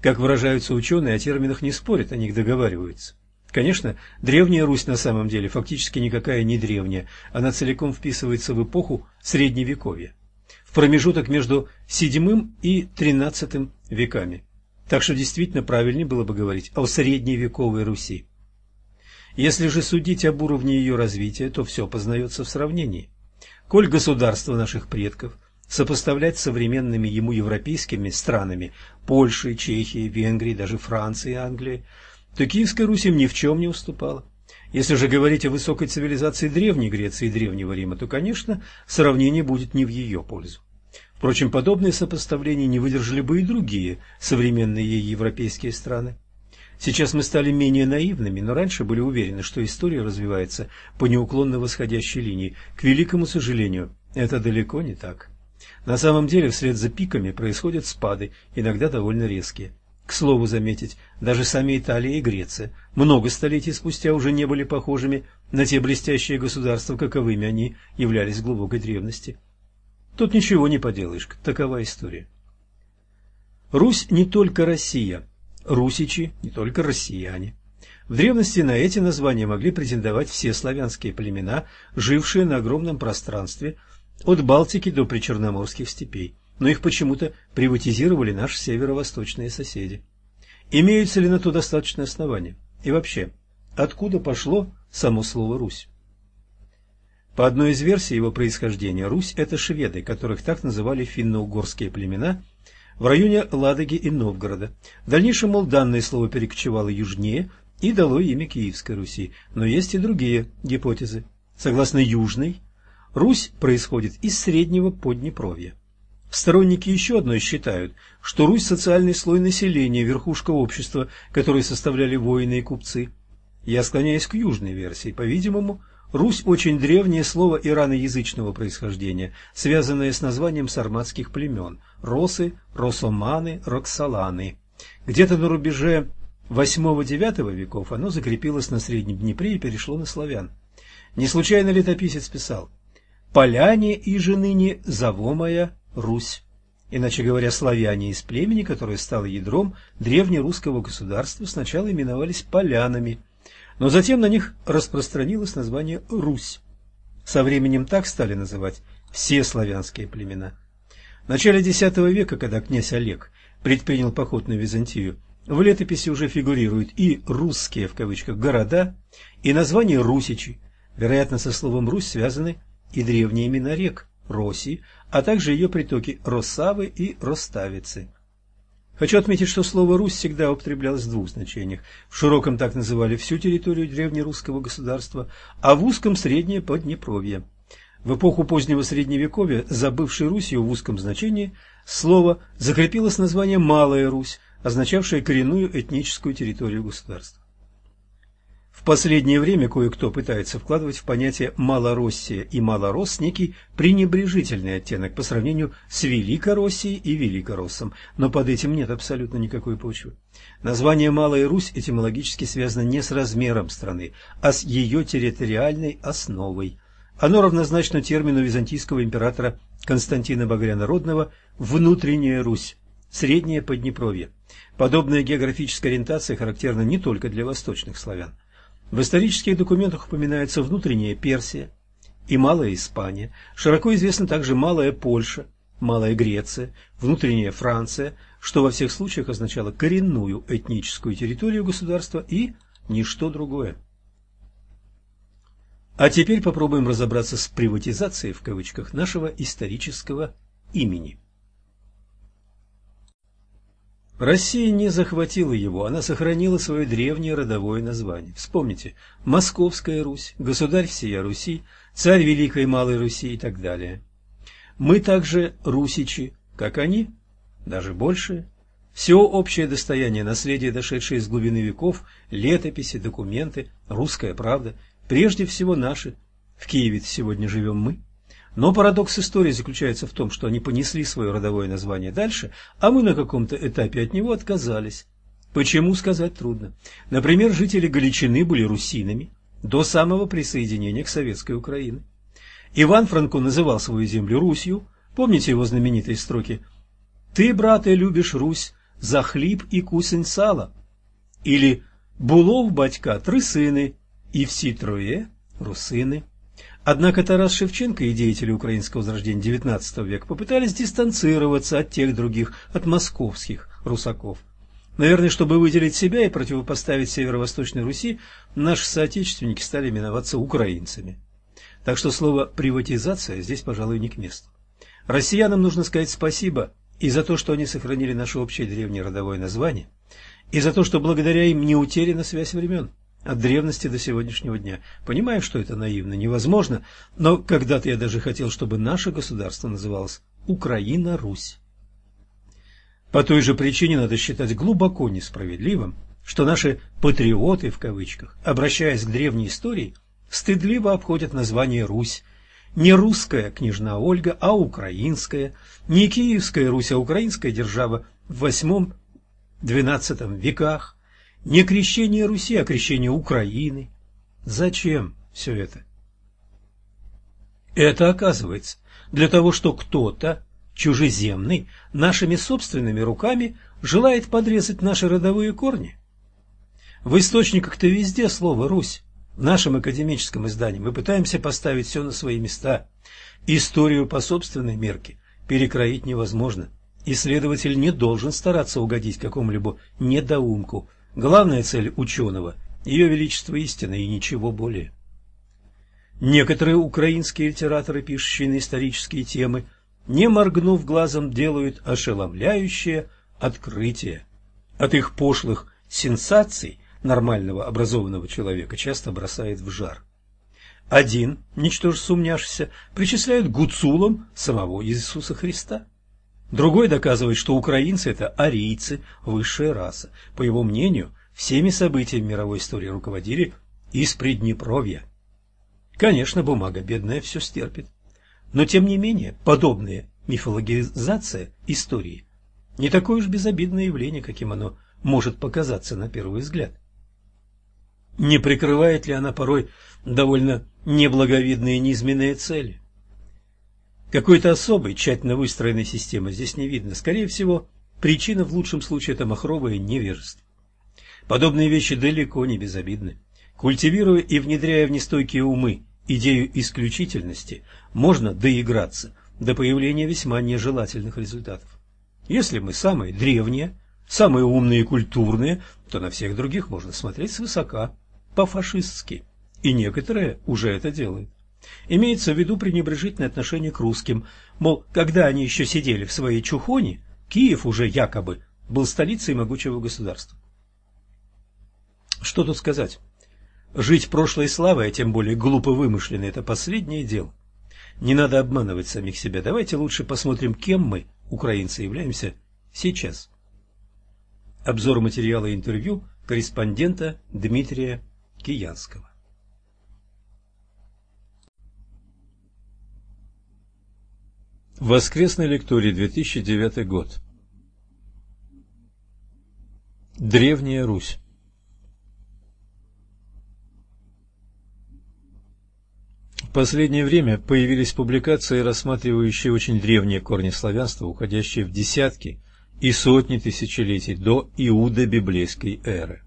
Как выражаются ученые, о терминах не спорят, о них договариваются. Конечно, Древняя Русь на самом деле фактически никакая не древняя, она целиком вписывается в эпоху Средневековья, в промежуток между VII и XIII веками. Так что действительно правильнее было бы говорить о средневековой Руси. Если же судить об уровне ее развития, то все познается в сравнении. Коль государство наших предков сопоставлять с современными ему европейскими странами Польшей, Чехией, Венгрией, даже Францией, Англией, то Киевская Русь им ни в чем не уступала. Если же говорить о высокой цивилизации Древней Греции и Древнего Рима, то, конечно, сравнение будет не в ее пользу. Впрочем, подобные сопоставления не выдержали бы и другие современные ей европейские страны. Сейчас мы стали менее наивными, но раньше были уверены, что история развивается по неуклонно восходящей линии. К великому сожалению, это далеко не так. На самом деле вслед за пиками происходят спады, иногда довольно резкие. К слову заметить, даже сами Италия и Греция много столетий спустя уже не были похожими на те блестящие государства, каковыми они являлись в глубокой древности. Тут ничего не поделаешь, такова история. Русь не только Россия, русичи не только россияне. В древности на эти названия могли претендовать все славянские племена, жившие на огромном пространстве – от Балтики до причерноморских степей, но их почему-то приватизировали наши северо-восточные соседи. Имеются ли на то достаточные основания? И вообще, откуда пошло само слово «Русь»? По одной из версий его происхождения, Русь – это шведы, которых так называли финно-угорские племена в районе Ладоги и Новгорода. В дальнейшем, мол, данное слово перекочевало южнее и дало имя Киевской Руси, но есть и другие гипотезы. Согласно южной, Русь происходит из среднего Поднепровья. Сторонники еще одной считают, что Русь – социальный слой населения, верхушка общества, который составляли воины и купцы. Я склоняюсь к южной версии. По-видимому, Русь – очень древнее слово ираноязычного происхождения, связанное с названием сарматских племен – росы, росоманы, роксоланы. Где-то на рубеже VIII-IX веков оно закрепилось на Среднем Днепре и перешло на славян. Не случайно летописец писал – поляне и же ныне завомая Русь. Иначе говоря, славяне из племени, которое стало ядром древнерусского государства, сначала именовались полянами, но затем на них распространилось название Русь. Со временем так стали называть все славянские племена. В начале X века, когда князь Олег предпринял поход на Византию, в летописи уже фигурируют и «русские» в кавычках города, и названия «русичи». Вероятно, со словом «Русь» связаны и древние имена рек Роси, а также ее притоки Росавы и Роставицы. Хочу отметить, что слово «Русь» всегда употреблялось в двух значениях. В широком так называли всю территорию древнерусского государства, а в узком – среднее Поднепровье. В эпоху позднего Средневековья за бывшей Русью в узком значении слово закрепилось название «Малая Русь», означавшее коренную этническую территорию государства. В последнее время кое-кто пытается вкладывать в понятие «малороссия» и «малорос» некий пренебрежительный оттенок по сравнению с Великороссией и Великороссом, но под этим нет абсолютно никакой почвы. Название «Малая Русь» этимологически связано не с размером страны, а с ее территориальной основой. Оно равнозначно термину византийского императора Константина Багряна Родного «внутренняя Русь», «среднее Поднепровье». Подобная географическая ориентация характерна не только для восточных славян. В исторических документах упоминается внутренняя Персия и Малая Испания, широко известна также Малая Польша, Малая Греция, внутренняя Франция, что во всех случаях означало коренную этническую территорию государства и ничто другое. А теперь попробуем разобраться с приватизацией в кавычках нашего исторического имени. Россия не захватила его, она сохранила свое древнее родовое название. Вспомните, Московская Русь, государь всея Руси, царь Великой Малой Руси и так далее. Мы также русичи, как они, даже больше. Все общее достояние, наследие, дошедшее из глубины веков, летописи, документы, русская правда, прежде всего наши. В Киеве сегодня живем мы. Но парадокс истории заключается в том, что они понесли свое родовое название дальше, а мы на каком-то этапе от него отказались. Почему, сказать трудно. Например, жители Галичины были русинами до самого присоединения к советской Украине. Иван Франко называл свою землю Русью. Помните его знаменитые строки «Ты, брате, любишь Русь за хліб и кусень сала» или «Було в батька три сини, и все трое русины». Однако Тарас Шевченко и деятели украинского возрождения XIX века попытались дистанцироваться от тех других, от московских русаков. Наверное, чтобы выделить себя и противопоставить северо-восточной Руси, наши соотечественники стали именоваться украинцами. Так что слово «приватизация» здесь, пожалуй, не к месту. Россиянам нужно сказать спасибо и за то, что они сохранили наше общее древнее родовое название, и за то, что благодаря им не утеряна связь времен от древности до сегодняшнего дня. Понимаю, что это наивно, невозможно, но когда-то я даже хотел, чтобы наше государство называлось Украина-Русь. По той же причине надо считать глубоко несправедливым, что наши «патриоты» в кавычках, обращаясь к древней истории, стыдливо обходят название Русь. Не русская княжна Ольга, а украинская, не киевская Русь, а украинская держава в VIII-XII веках, не крещение Руси, а крещение Украины. Зачем все это? Это оказывается для того, что кто-то, чужеземный, нашими собственными руками желает подрезать наши родовые корни. В источниках-то везде слово «Русь». В нашем академическом издании мы пытаемся поставить все на свои места. Историю по собственной мерке перекроить невозможно. Исследователь не должен стараться угодить какому-либо недоумку – Главная цель ученого – ее величество истины и ничего более. Некоторые украинские литераторы, пишущие на исторические темы, не моргнув глазом, делают ошеломляющее открытие. От их пошлых сенсаций нормального образованного человека часто бросает в жар. Один, ничтоже сумняшься, причисляет гуцулам самого Иисуса Христа. Другой доказывает, что украинцы – это арийцы, высшая раса. По его мнению, всеми событиями мировой истории руководили из Приднепровья. Конечно, бумага бедная все стерпит. Но, тем не менее, подобная мифологизация истории не такое уж безобидное явление, каким оно может показаться на первый взгляд. Не прикрывает ли она порой довольно неблаговидные низменные цели? Какой-то особой, тщательно выстроенной системы здесь не видно. Скорее всего, причина в лучшем случае это махровое невежество. Подобные вещи далеко не безобидны. Культивируя и внедряя в нестойкие умы идею исключительности, можно доиграться до появления весьма нежелательных результатов. Если мы самые древние, самые умные и культурные, то на всех других можно смотреть свысока, по-фашистски. И некоторые уже это делают. Имеется в виду пренебрежительное отношение к русским, мол, когда они еще сидели в своей чухоне, Киев уже якобы был столицей могучего государства. Что тут сказать? Жить прошлой славой, а тем более глупо вымышленной, это последнее дело. Не надо обманывать самих себя. Давайте лучше посмотрим, кем мы, украинцы, являемся сейчас. Обзор материала интервью корреспондента Дмитрия Киянского. Воскресной лектории 2009 год. Древняя Русь. В последнее время появились публикации, рассматривающие очень древние корни славянства, уходящие в десятки и сотни тысячелетий до иудо-библейской эры.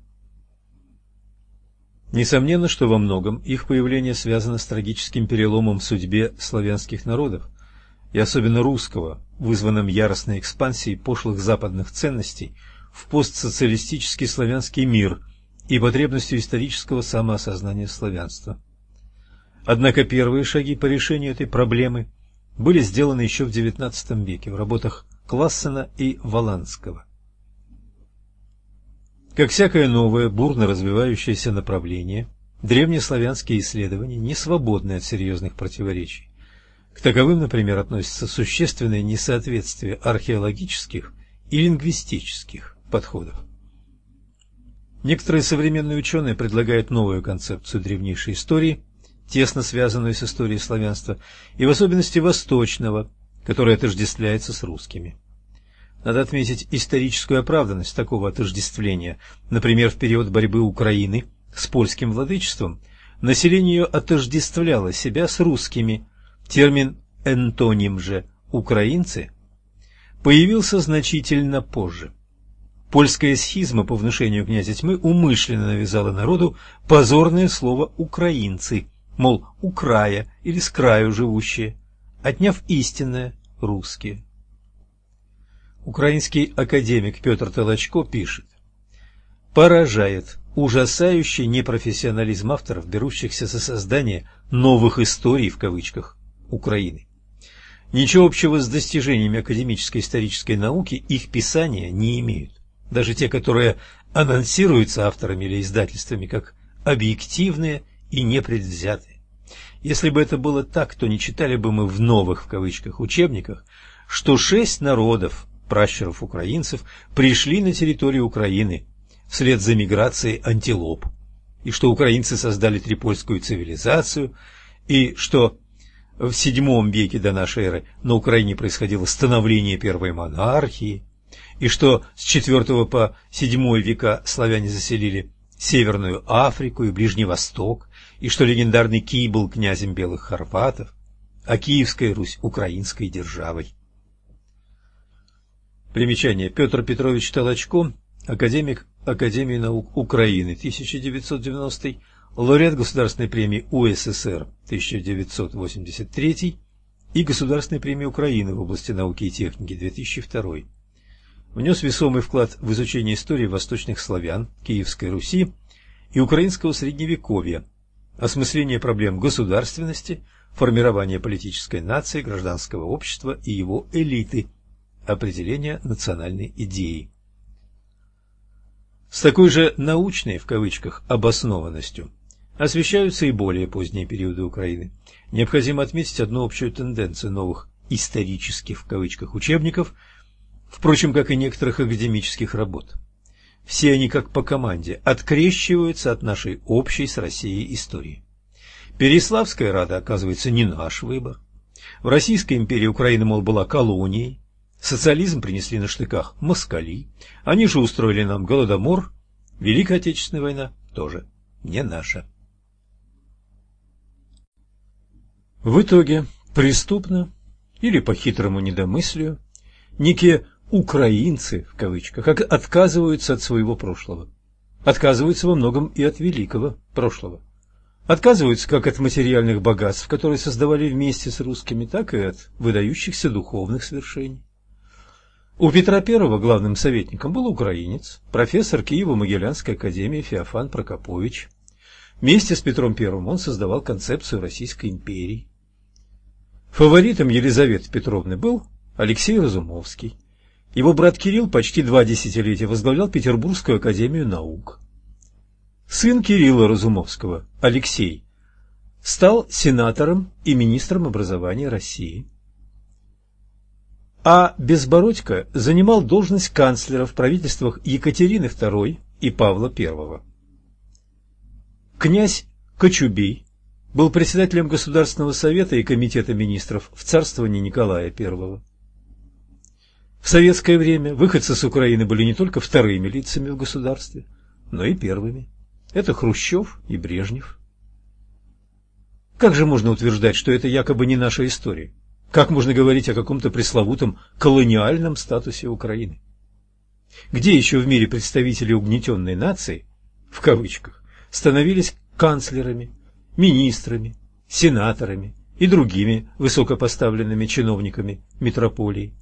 Несомненно, что во многом их появление связано с трагическим переломом в судьбе славянских народов, и особенно русского, вызванным яростной экспансией пошлых западных ценностей в постсоциалистический славянский мир и потребностью исторического самоосознания славянства. Однако первые шаги по решению этой проблемы были сделаны еще в XIX веке в работах Классена и Воланского. Как всякое новое, бурно развивающееся направление, древнеславянские исследования не свободны от серьезных противоречий. К таковым, например, относятся существенное несоответствие археологических и лингвистических подходов. Некоторые современные ученые предлагают новую концепцию древнейшей истории, тесно связанную с историей славянства, и в особенности восточного, которая отождествляется с русскими. Надо отметить историческую оправданность такого отождествления. Например, в период борьбы Украины с польским владычеством население ее отождествляло себя с русскими, Термин «энтоним» же «украинцы» появился значительно позже. Польская схизма по внушению князя тьмы умышленно навязала народу позорное слово «украинцы», мол, «у края» или «с краю живущие», отняв истинное «русские». Украинский академик Петр Толочко пишет «Поражает ужасающий непрофессионализм авторов, берущихся за создание «новых историй» в кавычках Украины. Ничего общего с достижениями академической исторической науки их писания не имеют. Даже те, которые анонсируются авторами или издательствами как объективные и непредвзятые. Если бы это было так, то не читали бы мы в «новых» в кавычках учебниках, что шесть народов, пращуров украинцев, пришли на территорию Украины вслед за миграцией антилоп, и что украинцы создали трипольскую цивилизацию, и что в VII веке до нашей эры на Украине происходило становление первой монархии, и что с IV по VII века славяне заселили Северную Африку и Ближний Восток, и что легендарный Кий был князем белых хорватов, а Киевская Русь – украинской державой. Примечание. Петр Петрович Толочко, академик Академии наук Украины, 1990 лауреат Государственной премии УССР 1983 и Государственной премии Украины в области науки и техники 2002. Внес весомый вклад в изучение истории восточных славян, Киевской Руси и украинского средневековья, осмысление проблем государственности, формирование политической нации, гражданского общества и его элиты, определение национальной идеи. С такой же «научной» в кавычках обоснованностью Освещаются и более поздние периоды Украины. Необходимо отметить одну общую тенденцию новых «исторических» в кавычках учебников, впрочем, как и некоторых академических работ. Все они, как по команде, открещиваются от нашей общей с Россией истории. Переславская рада, оказывается, не наш выбор. В Российской империи Украина, мол, была колонией. Социализм принесли на штыках москали. Они же устроили нам голодомор. Великая Отечественная война тоже не наша. В итоге преступно или по хитрому недомыслию некие «украинцы» в кавычках отказываются от своего прошлого. Отказываются во многом и от великого прошлого. Отказываются как от материальных богатств, которые создавали вместе с русскими, так и от выдающихся духовных свершений. У Петра I главным советником был украинец, профессор Киево-Могилянской академии Феофан Прокопович. Вместе с Петром I он создавал концепцию Российской империи. Фаворитом Елизаветы Петровны был Алексей Разумовский. Его брат Кирилл почти два десятилетия возглавлял Петербургскую академию наук. Сын Кирилла Разумовского, Алексей, стал сенатором и министром образования России. А Безбородько занимал должность канцлера в правительствах Екатерины II и Павла I. Князь Кочубей был председателем Государственного совета и Комитета министров в царствовании Николая I. В советское время выходцы с Украины были не только вторыми лицами в государстве, но и первыми. Это Хрущев и Брежнев. Как же можно утверждать, что это якобы не наша история? Как можно говорить о каком-то пресловутом колониальном статусе Украины? Где еще в мире представители угнетенной нации, в кавычках, становились канцлерами, министрами, сенаторами и другими высокопоставленными чиновниками метрополии.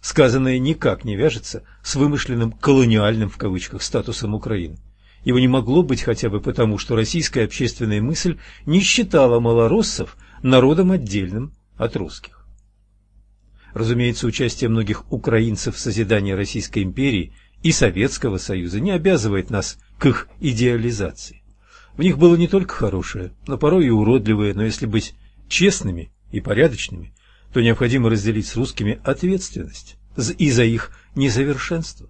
Сказанное никак не вяжется с вымышленным «колониальным» в кавычках статусом Украины. Его не могло быть хотя бы потому, что российская общественная мысль не считала малороссов народом отдельным от русских. Разумеется, участие многих украинцев в созидании Российской империи и Советского Союза не обязывает нас к их идеализации. В них было не только хорошее, но порой и уродливое, но если быть честными и порядочными, то необходимо разделить с русскими ответственность и за их несовершенство.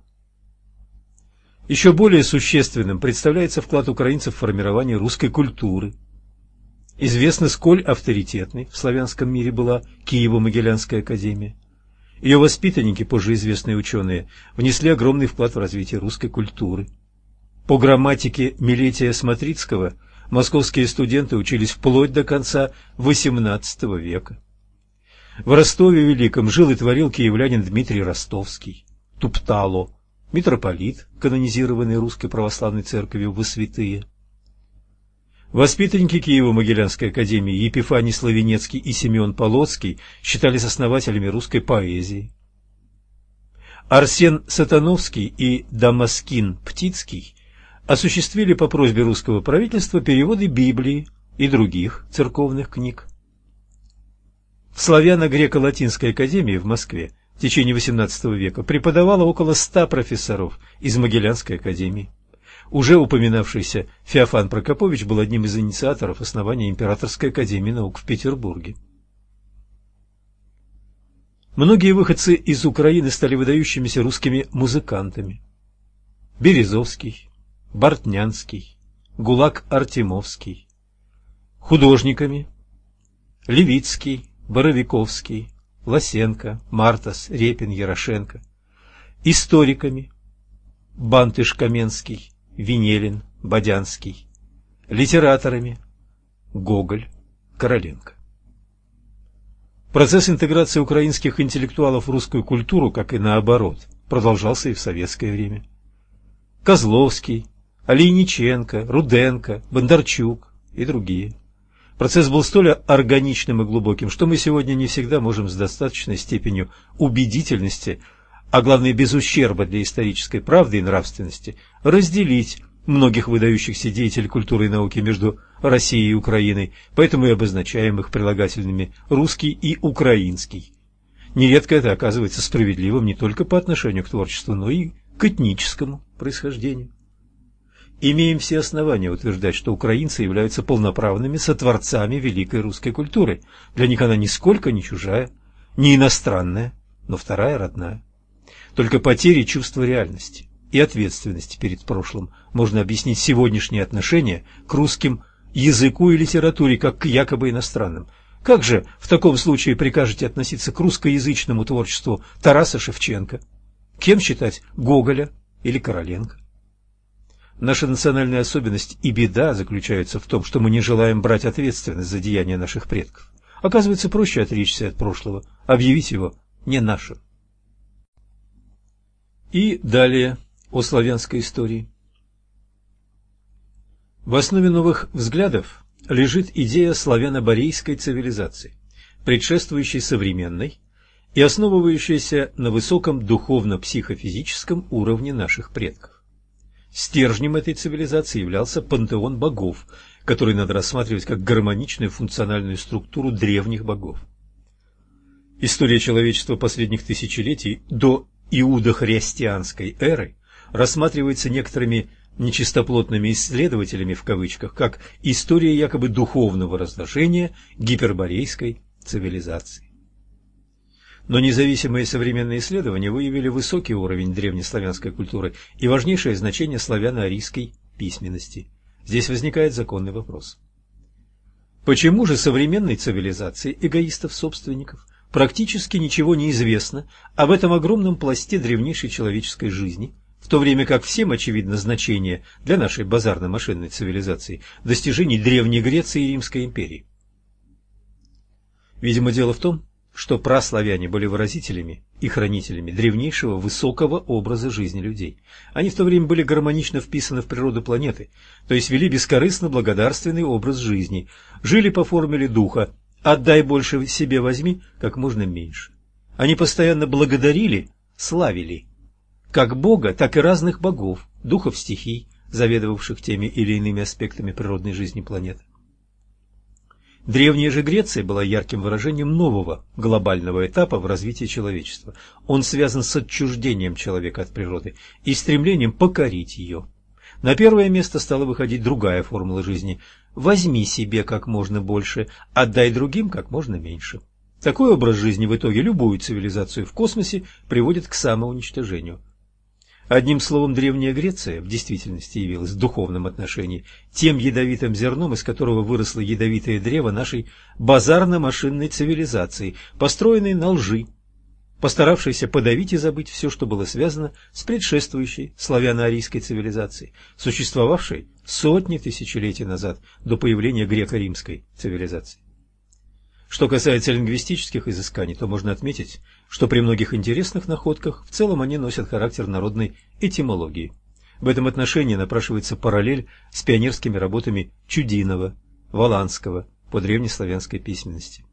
Еще более существенным представляется вклад украинцев в формирование русской культуры. Известно, сколь авторитетной в славянском мире была Киево-Могилянская академия. Ее воспитанники, позже известные ученые, внесли огромный вклад в развитие русской культуры. По грамматике Милетия Смотрицкого московские студенты учились вплоть до конца XVIII века. В Ростове Великом жил и творил киевлянин Дмитрий Ростовский, Туптало, митрополит, канонизированный Русской Православной Церковью во святые. Воспитанники Киево-Могилянской академии Епифаний Славенецкий и Семен Полоцкий считались основателями русской поэзии. Арсен Сатановский и Дамаскин Птицкий осуществили по просьбе русского правительства переводы Библии и других церковных книг. В Славяно-Греко-Латинской академии в Москве в течение XVIII века преподавало около ста профессоров из Могилянской академии. Уже упоминавшийся Феофан Прокопович был одним из инициаторов основания Императорской академии наук в Петербурге. Многие выходцы из Украины стали выдающимися русскими музыкантами. Березовский, Бортнянский, Гулак Артемовский, художниками Левицкий, Боровиковский, Лосенко, Мартас, Репин, Ярошенко, историками Бантыш Каменский, Венелин, Бодянский, литераторами Гоголь, Короленко. Процесс интеграции украинских интеллектуалов в русскую культуру, как и наоборот, продолжался и в советское время. Козловский, Алейниченко, Руденко, Бондарчук и другие. Процесс был столь органичным и глубоким, что мы сегодня не всегда можем с достаточной степенью убедительности, а главное без ущерба для исторической правды и нравственности, разделить многих выдающихся деятелей культуры и науки между Россией и Украиной, поэтому и обозначаем их прилагательными «русский» и «украинский». Нередко это оказывается справедливым не только по отношению к творчеству, но и к этническому происхождению. Имеем все основания утверждать, что украинцы являются полноправными сотворцами великой русской культуры. Для них она нисколько не чужая, не иностранная, но вторая родная. Только потери чувства реальности и ответственности перед прошлым можно объяснить сегодняшнее отношение к русским языку и литературе как к якобы иностранным. Как же в таком случае прикажете относиться к русскоязычному творчеству Тараса Шевченко? Кем считать Гоголя или Короленко? Наша национальная особенность и беда заключается в том, что мы не желаем брать ответственность за деяния наших предков. Оказывается, проще отречься от прошлого, объявить его не нашим. И далее о славянской истории. В основе новых взглядов лежит идея славяно-борейской цивилизации, предшествующей современной и основывающаяся на высоком духовно-психофизическом уровне наших предков. Стержнем этой цивилизации являлся пантеон богов, который надо рассматривать как гармоничную функциональную структуру древних богов. История человечества последних тысячелетий до иудохристианской эры рассматривается некоторыми нечистоплотными исследователями в кавычках как история якобы духовного разложения гиперборейской цивилизации. Но независимые современные исследования выявили высокий уровень древнеславянской культуры и важнейшее значение славяно-арийской письменности. Здесь возникает законный вопрос. Почему же современной цивилизации эгоистов-собственников практически ничего не известно об этом огромном пласте древнейшей человеческой жизни, в то время как всем очевидно значение для нашей базарно-машинной цивилизации достижений Древней Греции и Римской империи? Видимо, дело в том, что праславяне были выразителями и хранителями древнейшего высокого образа жизни людей. Они в то время были гармонично вписаны в природу планеты, то есть вели бескорыстно благодарственный образ жизни, жили по формуле духа «отдай больше себе возьми, как можно меньше». Они постоянно благодарили, славили как Бога, так и разных богов, духов стихий, заведовавших теми или иными аспектами природной жизни планеты. Древняя же Греция была ярким выражением нового глобального этапа в развитии человечества. Он связан с отчуждением человека от природы и стремлением покорить ее. На первое место стала выходить другая формула жизни – возьми себе как можно больше, отдай другим как можно меньше. Такой образ жизни в итоге любую цивилизацию в космосе приводит к самоуничтожению. Одним словом, Древняя Греция в действительности явилась в духовном отношении тем ядовитым зерном, из которого выросло ядовитое древо нашей базарно-машинной цивилизации, построенной на лжи, постаравшейся подавить и забыть все, что было связано с предшествующей славяно-арийской цивилизацией, существовавшей сотни тысячелетий назад до появления греко-римской цивилизации. Что касается лингвистических изысканий, то можно отметить, что при многих интересных находках в целом они носят характер народной этимологии. В этом отношении напрашивается параллель с пионерскими работами Чудинова, Воланского по древнеславянской письменности.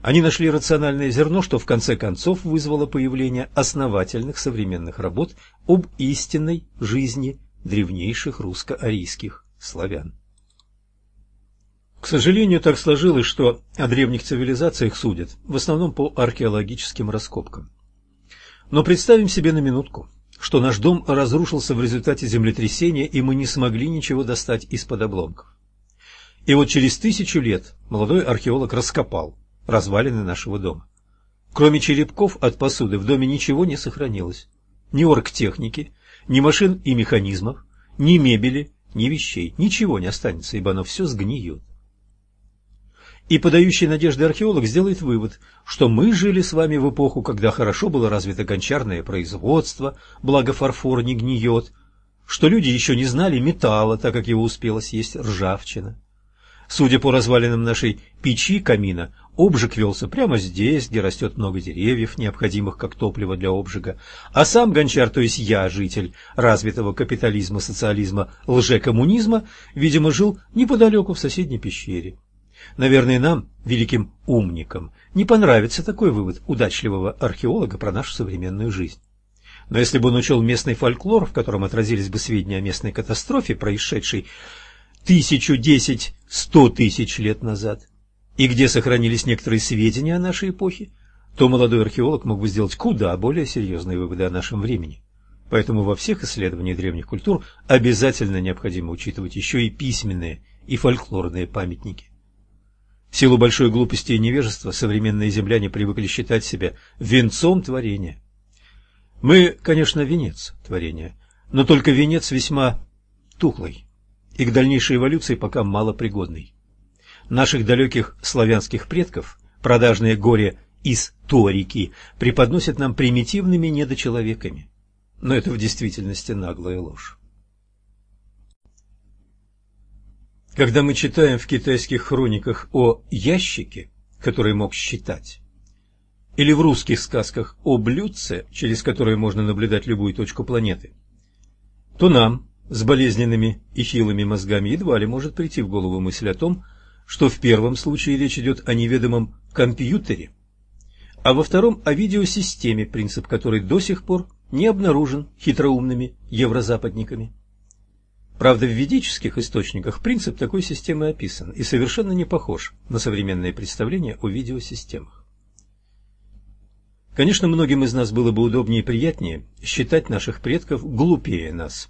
Они нашли рациональное зерно, что в конце концов вызвало появление основательных современных работ об истинной жизни древнейших русско-арийских славян. К сожалению, так сложилось, что о древних цивилизациях судят в основном по археологическим раскопкам. Но представим себе на минутку, что наш дом разрушился в результате землетрясения, и мы не смогли ничего достать из-под обломков. И вот через тысячу лет молодой археолог раскопал развалины нашего дома. Кроме черепков от посуды в доме ничего не сохранилось. Ни оргтехники, ни машин и механизмов, ни мебели, ни вещей. Ничего не останется, ибо оно все сгниет. И подающий надежды археолог сделает вывод, что мы жили с вами в эпоху, когда хорошо было развито гончарное производство, благо фарфор не гниет, что люди еще не знали металла, так как его успела съесть ржавчина. Судя по развалинам нашей печи камина, обжиг велся прямо здесь, где растет много деревьев, необходимых как топливо для обжига, а сам гончар, то есть я, житель развитого капитализма, социализма, лжекоммунизма, видимо, жил неподалеку в соседней пещере. Наверное, нам, великим умникам, не понравится такой вывод удачливого археолога про нашу современную жизнь. Но если бы он учел местный фольклор, в котором отразились бы сведения о местной катастрофе, происшедшей тысячу, десять, сто тысяч лет назад, и где сохранились некоторые сведения о нашей эпохе, то молодой археолог мог бы сделать куда более серьезные выводы о нашем времени. Поэтому во всех исследованиях древних культур обязательно необходимо учитывать еще и письменные и фольклорные памятники. В силу большой глупости и невежества современные земляне привыкли считать себя венцом творения. Мы, конечно, венец творения, но только венец весьма тухлый и к дальнейшей эволюции пока малопригодный. Наших далеких славянских предков продажные горе историки преподносят нам примитивными недочеловеками. Но это в действительности наглая ложь. Когда мы читаем в китайских хрониках о ящике, который мог считать, или в русских сказках о блюдце, через которое можно наблюдать любую точку планеты, то нам, с болезненными и хилыми мозгами, едва ли может прийти в голову мысль о том, что в первом случае речь идет о неведомом компьютере, а во втором о видеосистеме, принцип которой до сих пор не обнаружен хитроумными еврозападниками. Правда, в ведических источниках принцип такой системы описан и совершенно не похож на современные представления о видеосистемах. Конечно, многим из нас было бы удобнее и приятнее считать наших предков глупее нас.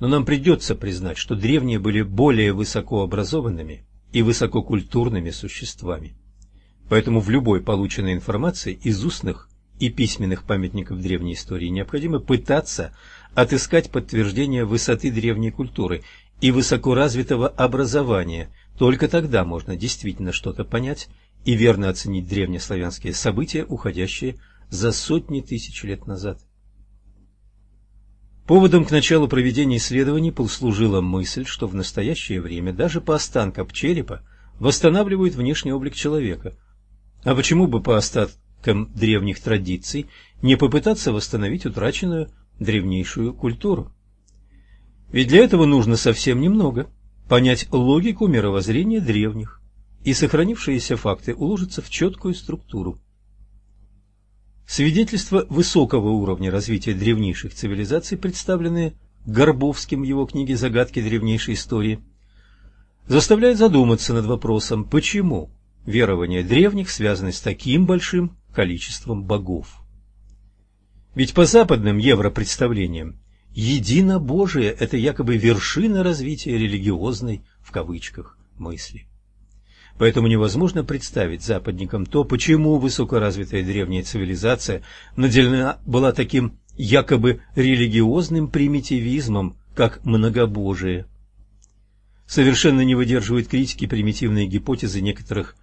Но нам придется признать, что древние были более высокообразованными и высококультурными существами. Поэтому в любой полученной информации из устных и письменных памятников древней истории необходимо пытаться отыскать подтверждение высоты древней культуры и высокоразвитого образования. Только тогда можно действительно что-то понять и верно оценить древнеславянские события, уходящие за сотни тысяч лет назад. Поводом к началу проведения исследований послужила мысль, что в настоящее время даже по останкам черепа восстанавливают внешний облик человека. А почему бы по остаткам древних традиций не попытаться восстановить утраченную древнейшую культуру? Ведь для этого нужно совсем немного – понять логику мировоззрения древних, и сохранившиеся факты уложатся в четкую структуру. Свидетельства высокого уровня развития древнейших цивилизаций, представленные Горбовским в его книге «Загадки древнейшей истории», заставляют задуматься над вопросом, почему верования древних связаны с таким большим количеством богов. Ведь по западным европредставлениям единобожие – это якобы вершина развития религиозной, в кавычках, мысли. Поэтому невозможно представить западникам то, почему высокоразвитая древняя цивилизация наделена была таким якобы религиозным примитивизмом, как многобожие. Совершенно не выдерживают критики примитивные гипотезы некоторых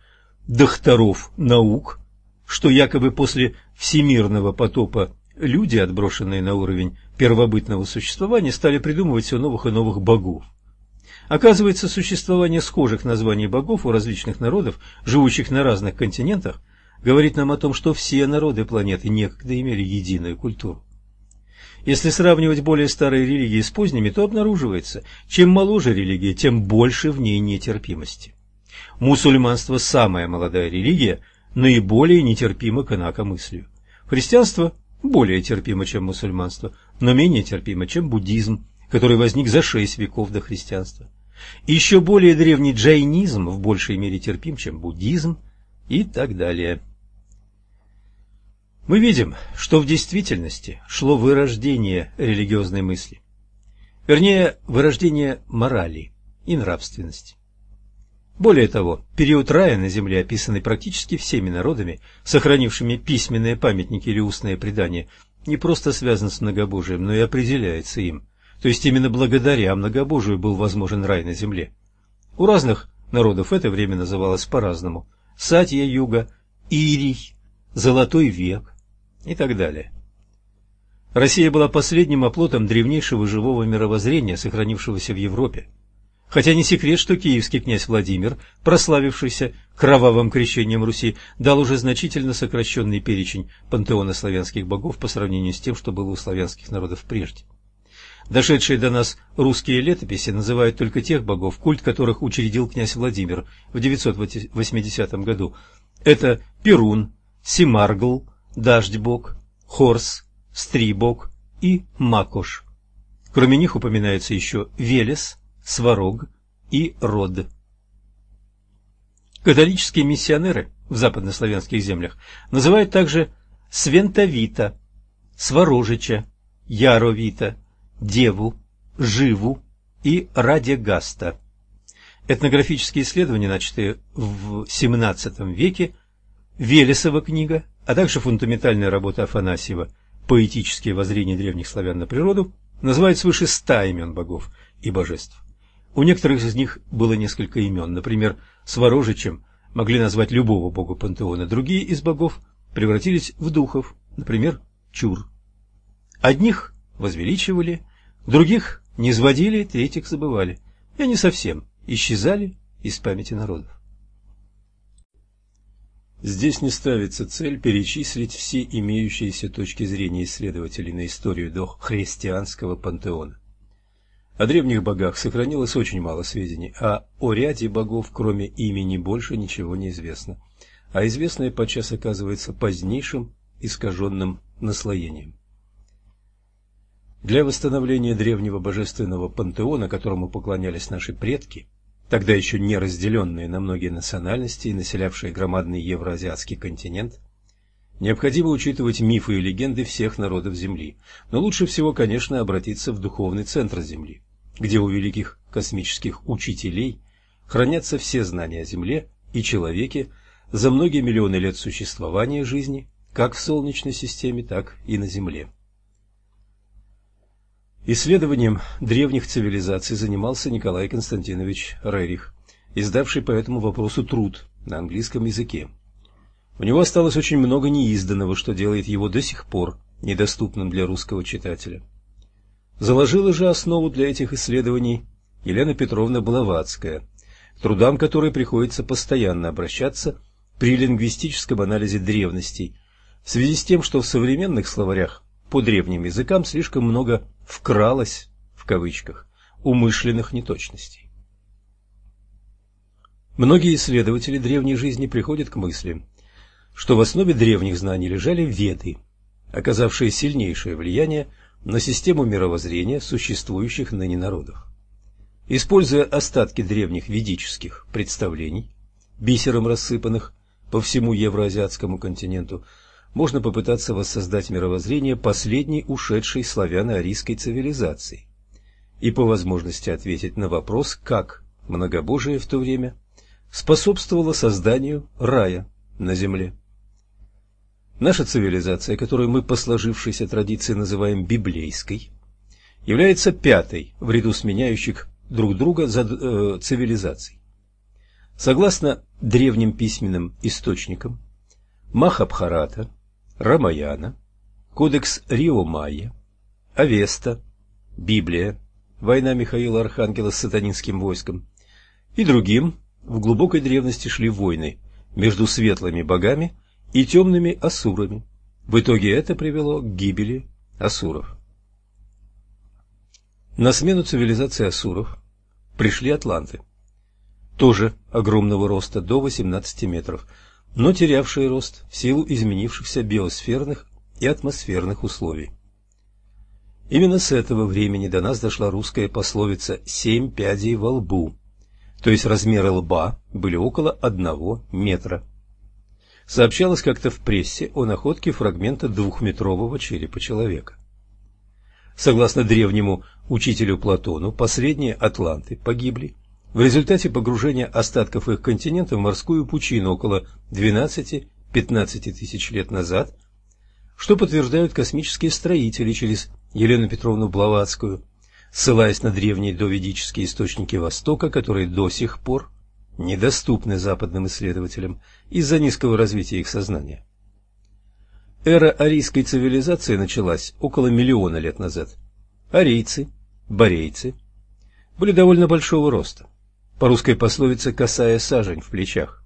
докторов наук, что якобы после всемирного потопа люди, отброшенные на уровень первобытного существования, стали придумывать все новых и новых богов. Оказывается, существование схожих названий богов у различных народов, живущих на разных континентах, говорит нам о том, что все народы планеты некогда имели единую культуру. Если сравнивать более старые религии с поздними, то обнаруживается, чем моложе религия, тем больше в ней нетерпимости. Мусульманство – самая молодая религия, наиболее нетерпимо к инакомыслию. Христианство более терпимо, чем мусульманство, но менее терпимо, чем буддизм, который возник за шесть веков до христианства. Еще более древний джайнизм в большей мере терпим, чем буддизм и так далее. Мы видим, что в действительности шло вырождение религиозной мысли. Вернее, вырождение морали и нравственности. Более того, период рая на земле, описанный практически всеми народами, сохранившими письменные памятники или устные предания, не просто связан с многобожием, но и определяется им. То есть именно благодаря многобожию был возможен рай на земле. У разных народов это время называлось по-разному. Сатья-юга, Ирий, Золотой век и так далее. Россия была последним оплотом древнейшего живого мировоззрения, сохранившегося в Европе. Хотя не секрет, что киевский князь Владимир, прославившийся кровавым крещением Руси, дал уже значительно сокращенный перечень пантеона славянских богов по сравнению с тем, что было у славянских народов прежде. Дошедшие до нас русские летописи называют только тех богов, культ которых учредил князь Владимир в 980 году. Это Перун, Симаргл, Дождь-бог, Хорс, Стрибог и Макош. Кроме них упоминаются еще Велес, Сварог и Род. Католические миссионеры в западнославянских землях называют также Свентовита, Сварожича, Яровита, Деву, Живу и Радегаста. Этнографические исследования, начатые в XVII веке, Велесова книга, а также фундаментальная работа Афанасьева «Поэтические воззрения древних славян на природу» называют свыше ста имен богов и божеств. У некоторых из них было несколько имен, например, Сворожичем могли назвать любого бога пантеона, другие из богов превратились в духов, например, Чур. Одних возвеличивали, Других не сводили, третьих забывали. И они совсем исчезали из памяти народов. Здесь не ставится цель перечислить все имеющиеся точки зрения исследователей на историю до христианского пантеона. О древних богах сохранилось очень мало сведений, а о ряде богов, кроме имени, больше ничего не известно. А известное подчас оказывается позднейшим искаженным наслоением. Для восстановления древнего божественного пантеона, которому поклонялись наши предки, тогда еще не разделенные на многие национальности и населявшие громадный евроазиатский континент, необходимо учитывать мифы и легенды всех народов Земли, но лучше всего, конечно, обратиться в духовный центр Земли, где у великих космических учителей хранятся все знания о Земле и человеке за многие миллионы лет существования жизни, как в Солнечной системе, так и на Земле. Исследованием древних цивилизаций занимался Николай Константинович Рерих, издавший по этому вопросу труд на английском языке. У него осталось очень много неизданного, что делает его до сих пор недоступным для русского читателя. Заложила же основу для этих исследований Елена Петровна Блаватская, к трудам которой приходится постоянно обращаться при лингвистическом анализе древностей, в связи с тем, что в современных словарях по древним языкам слишком много «вкралось» в кавычках умышленных неточностей. Многие исследователи древней жизни приходят к мысли, что в основе древних знаний лежали веды, оказавшие сильнейшее влияние на систему мировоззрения существующих ныне народов. Используя остатки древних ведических представлений, бисером рассыпанных по всему евроазиатскому континенту, можно попытаться воссоздать мировоззрение последней ушедшей славяно-арийской цивилизации и по возможности ответить на вопрос, как многобожие в то время способствовало созданию рая на земле. Наша цивилизация, которую мы по сложившейся традиции называем библейской, является пятой в ряду сменяющих друг друга за, э, цивилизаций. Согласно древним письменным источникам, Махабхарата, Рамаяна, Кодекс Рио-Майя, Авеста, Библия, война Михаила Архангела с сатанинским войском и другим в глубокой древности шли войны между светлыми богами и темными асурами. В итоге это привело к гибели асуров. На смену цивилизации асуров пришли атланты, тоже огромного роста до 18 метров, но терявшие рост в силу изменившихся биосферных и атмосферных условий. Именно с этого времени до нас дошла русская пословица «семь пядей во лбу», то есть размеры лба были около одного метра. Сообщалось как-то в прессе о находке фрагмента двухметрового черепа человека. Согласно древнему учителю Платону, последние атланты погибли в результате погружения остатков их континента в морскую пучину около 12-15 тысяч лет назад, что подтверждают космические строители через Елену Петровну Блаватскую, ссылаясь на древние доведические источники Востока, которые до сих пор недоступны западным исследователям из-за низкого развития их сознания. Эра арийской цивилизации началась около миллиона лет назад. Арийцы, борейцы были довольно большого роста. По русской пословице «косая сажень в плечах».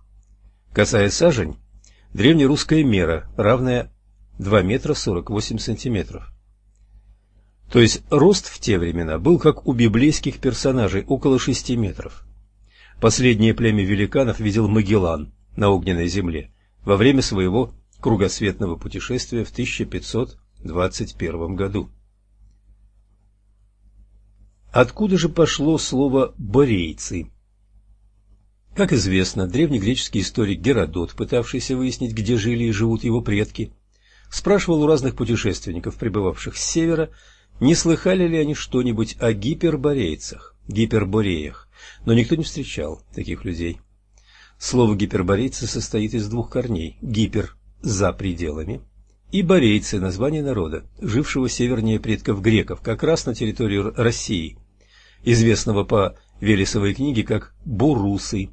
Косая сажень – древнерусская мера, равная 2 метра 48 сантиметров. То есть рост в те времена был как у библейских персонажей, около 6 метров. Последнее племя великанов видел Магеллан на огненной земле во время своего кругосветного путешествия в 1521 году. Откуда же пошло слово «борейцы»? Как известно, древнегреческий историк Геродот, пытавшийся выяснить, где жили и живут его предки, спрашивал у разных путешественников, прибывавших с севера, не слыхали ли они что-нибудь о гиперборейцах, гипербореях но никто не встречал таких людей. Слово «гиперборейцы» состоит из двух корней – «гипер» – «за пределами» и «борейцы» – название народа, жившего севернее предков греков, как раз на территории России, известного по Велесовой книге как «борусы».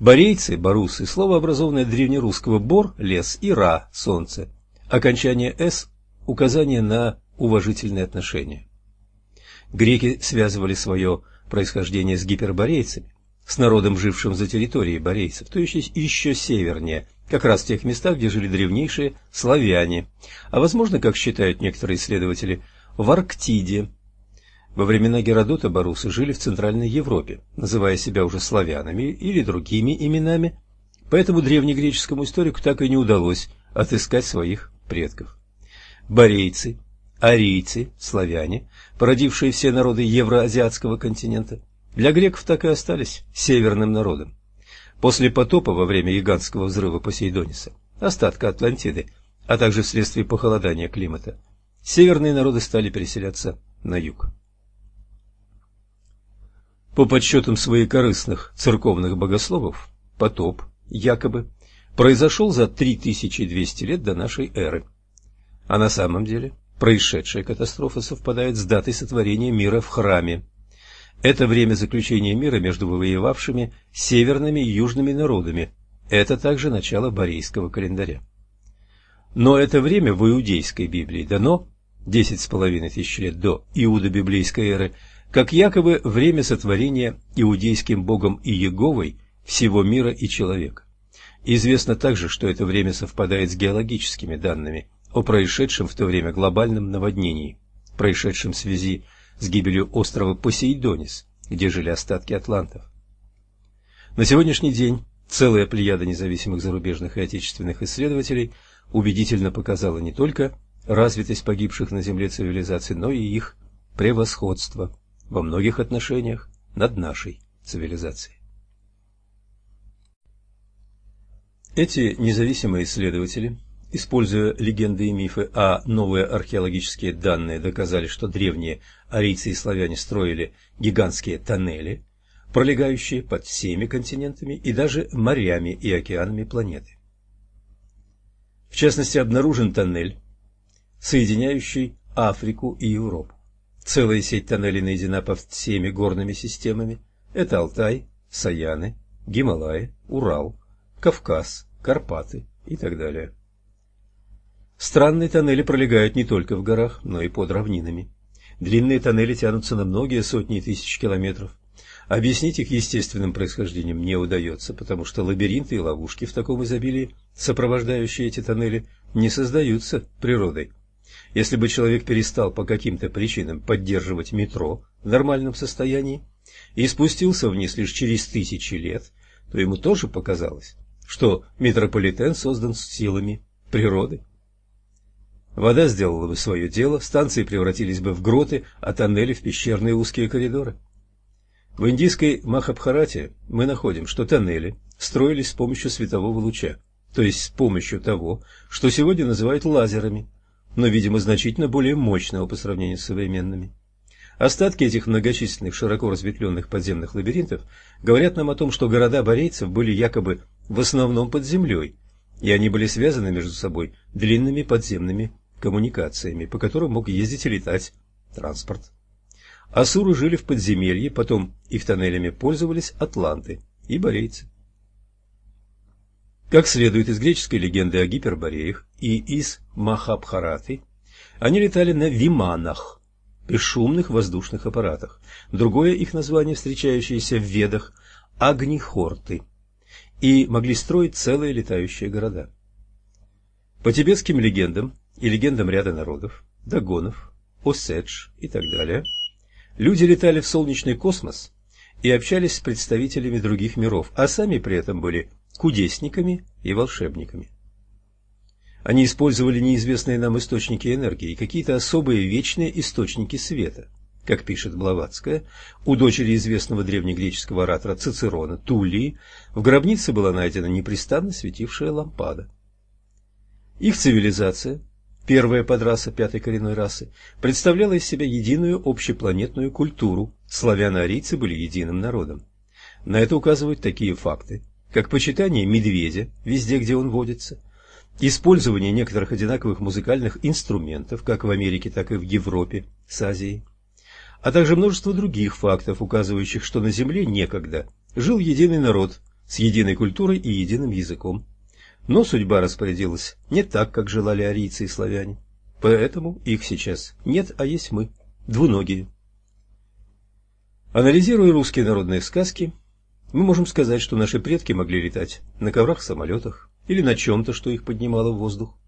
Борейцы, борусы – слово, образованное древнерусского «бор» – лес и «ра» – солнце. Окончание «с» – указание на уважительные отношения. Греки связывали свое происхождение с гиперборейцами, с народом, жившим за территорией борейцев, то есть еще севернее, как раз в тех местах, где жили древнейшие славяне, а возможно, как считают некоторые исследователи, в Арктиде. Во времена Геродота борусы жили в Центральной Европе, называя себя уже славянами или другими именами, поэтому древнегреческому историку так и не удалось отыскать своих предков. Борейцы арийцы, славяне, породившие все народы евроазиатского континента, для греков так и остались северным народом. После потопа во время гигантского взрыва Посейдониса, остатка Атлантиды, а также вследствие похолодания климата, северные народы стали переселяться на юг. По подсчетам своих корыстных церковных богословов, потоп, якобы, произошел за 3200 лет до нашей эры. А на самом деле Происшедшая катастрофа совпадает с датой сотворения мира в храме. Это время заключения мира между воевавшими северными и южными народами. Это также начало Борейского календаря. Но это время в иудейской Библии дано десять с половиной тысяч лет до иудо-библейской эры, как якобы время сотворения иудейским богом Иеговой всего мира и человека. Известно также, что это время совпадает с геологическими данными о происшедшем в то время глобальном наводнении, происшедшем в связи с гибелью острова Посейдонис, где жили остатки атлантов. На сегодняшний день целая плеяда независимых зарубежных и отечественных исследователей убедительно показала не только развитость погибших на Земле цивилизаций, но и их превосходство во многих отношениях над нашей цивилизацией. Эти независимые исследователи, используя легенды и мифы, а новые археологические данные доказали, что древние арийцы и славяне строили гигантские тоннели, пролегающие под всеми континентами и даже морями и океанами планеты. В частности, обнаружен тоннель, соединяющий Африку и Европу. Целая сеть тоннелей найдена под всеми горными системами. Это Алтай, Саяны, Гималаи, Урал, Кавказ, Карпаты и так далее. Странные тоннели пролегают не только в горах, но и под равнинами. Длинные тоннели тянутся на многие сотни тысяч километров. Объяснить их естественным происхождением не удается, потому что лабиринты и ловушки в таком изобилии, сопровождающие эти тоннели, не создаются природой. Если бы человек перестал по каким-то причинам поддерживать метро в нормальном состоянии и спустился вниз лишь через тысячи лет, то ему тоже показалось, что метрополитен создан силами природы. Вода сделала бы свое дело, станции превратились бы в гроты, а тоннели в пещерные узкие коридоры. В индийской Махабхарате мы находим, что тоннели строились с помощью светового луча, то есть с помощью того, что сегодня называют лазерами, но, видимо, значительно более мощного по сравнению с современными. Остатки этих многочисленных широко разветвленных подземных лабиринтов говорят нам о том, что города борейцев были якобы в основном под землей, и они были связаны между собой длинными подземными коммуникациями, по которым мог ездить и летать транспорт. Асуры жили в подземелье, потом их тоннелями пользовались атланты и борейцы. Как следует из греческой легенды о гипербореях и из Махабхараты, они летали на виманах, бесшумных воздушных аппаратах. Другое их название, встречающееся в Ведах – агнихорты – и могли строить целые летающие города. По тибетским легендам и легендам ряда народов, догонов, оседж и так далее, люди летали в солнечный космос и общались с представителями других миров, а сами при этом были кудесниками и волшебниками. Они использовали неизвестные нам источники энергии и какие-то особые вечные источники света – как пишет Блаватская, у дочери известного древнегреческого оратора Цицерона, Тулии, в гробнице была найдена непрестанно светившая лампада. Их цивилизация, первая подраса пятой коренной расы, представляла из себя единую общепланетную культуру, славяно-арийцы были единым народом. На это указывают такие факты, как почитание медведя везде, где он водится, использование некоторых одинаковых музыкальных инструментов, как в Америке, так и в Европе с Азией, а также множество других фактов, указывающих, что на Земле некогда жил единый народ с единой культурой и единым языком. Но судьба распорядилась не так, как желали арийцы и славяне. Поэтому их сейчас нет, а есть мы, двуногие. Анализируя русские народные сказки, мы можем сказать, что наши предки могли летать на коврах-самолетах или на чем-то, что их поднимало в воздух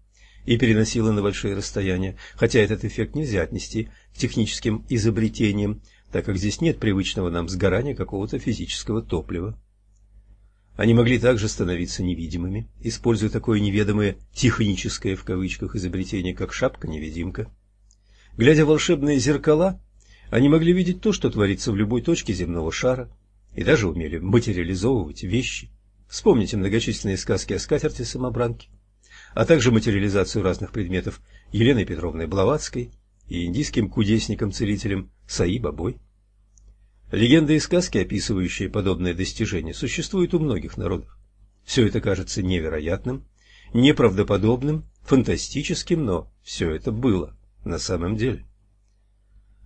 и переносила на большие расстояния, хотя этот эффект нельзя отнести к техническим изобретениям, так как здесь нет привычного нам сгорания какого-то физического топлива. Они могли также становиться невидимыми, используя такое неведомое «техническое» в кавычках изобретение, как шапка-невидимка. Глядя в волшебные зеркала, они могли видеть то, что творится в любой точке земного шара, и даже умели материализовывать вещи. Вспомните многочисленные сказки о скатерти-самобранке а также материализацию разных предметов Еленой Петровной Блаватской и индийским кудесником-целителем Саи Бабой. Легенды и сказки, описывающие подобные достижения, существуют у многих народов. Все это кажется невероятным, неправдоподобным, фантастическим, но все это было на самом деле.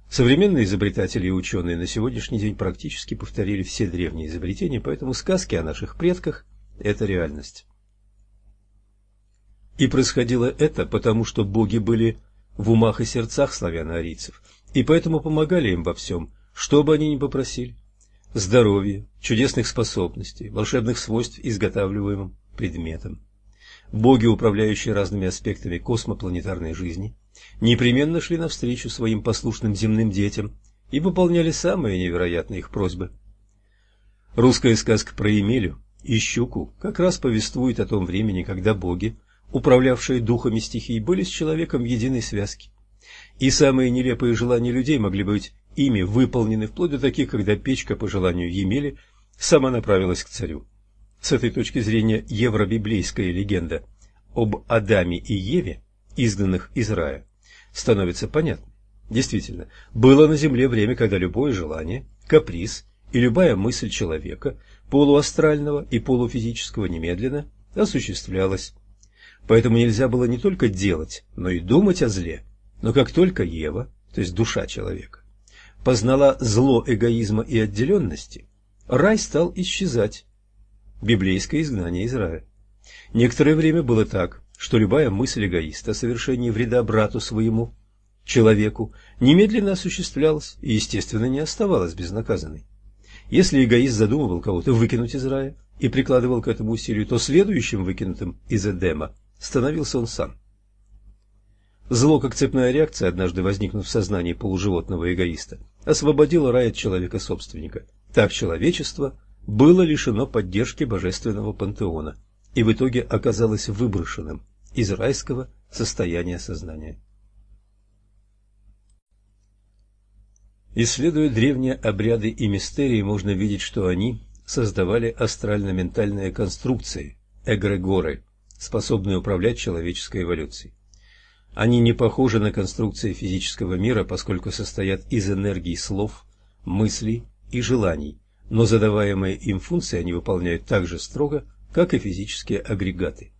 Современные изобретатели и ученые на сегодняшний день практически повторили все древние изобретения, поэтому сказки о наших предках – это реальность. И происходило это потому, что боги были в умах и сердцах славяно-арийцев, и поэтому помогали им во всем, что бы они ни попросили – здоровья, чудесных способностей, волшебных свойств изготавливаемым предметам. Боги, управляющие разными аспектами космопланетарной жизни, непременно шли навстречу своим послушным земным детям и выполняли самые невероятные их просьбы. Русская сказка про Емелю и Щуку как раз повествует о том времени, когда боги, управлявшие духами стихий, были с человеком в единой связке. И самые нелепые желания людей могли быть ими выполнены, вплоть до таких, когда печка, по желанию Емели, сама направилась к царю. С этой точки зрения евробиблейская легенда об Адаме и Еве изгнанных из рая, становится понятно. Действительно, было на земле время, когда любое желание, каприз и любая мысль человека, полуастрального и полуфизического немедленно, осуществлялась. Поэтому нельзя было не только делать, но и думать о зле. Но как только Ева, то есть душа человека, познала зло эгоизма и отделенности, рай стал исчезать. Библейское изгнание из рая. Некоторое время было так, что любая мысль эгоиста о совершении вреда брату своему, человеку, немедленно осуществлялась и, естественно, не оставалась безнаказанной. Если эгоист задумывал кого-то выкинуть из рая и прикладывал к этому усилию, то следующим выкинутым из Эдема становился он сам. Зло, как цепная реакция, однажды возникнув в сознании полуживотного эгоиста, освободило рай от человека-собственника. Так человечество было лишено поддержки божественного пантеона и в итоге оказалось выброшенным из райского состояния сознания. Исследуя древние обряды и мистерии, можно видеть, что они создавали астрально-ментальные конструкции, эгрегоры, способные управлять человеческой эволюцией. Они не похожи на конструкции физического мира, поскольку состоят из энергий слов, мыслей и желаний, но задаваемые им функции они выполняют так же строго, как и физические агрегаты.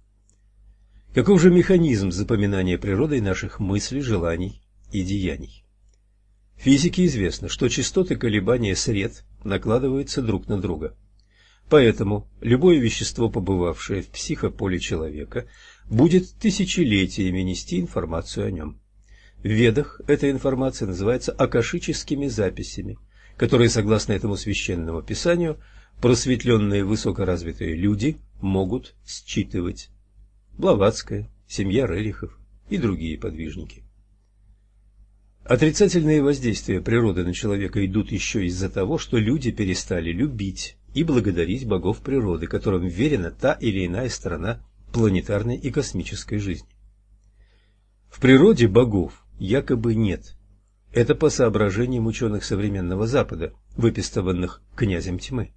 Каков же механизм запоминания природой наших мыслей, желаний и деяний? Физике известно, что частоты колебания сред накладываются друг на друга. Поэтому любое вещество, побывавшее в психополе человека, будет тысячелетиями нести информацию о нем. В Ведах эта информация называется акашическими записями, которые, согласно этому священному писанию, просветленные высокоразвитые люди могут считывать. Блаватская, семья Рерихов и другие подвижники. Отрицательные воздействия природы на человека идут еще из-за того, что люди перестали любить и благодарить богов природы, которым верена та или иная сторона планетарной и космической жизни. В природе богов якобы нет. Это по соображениям ученых современного Запада, выпистованных князем тьмы.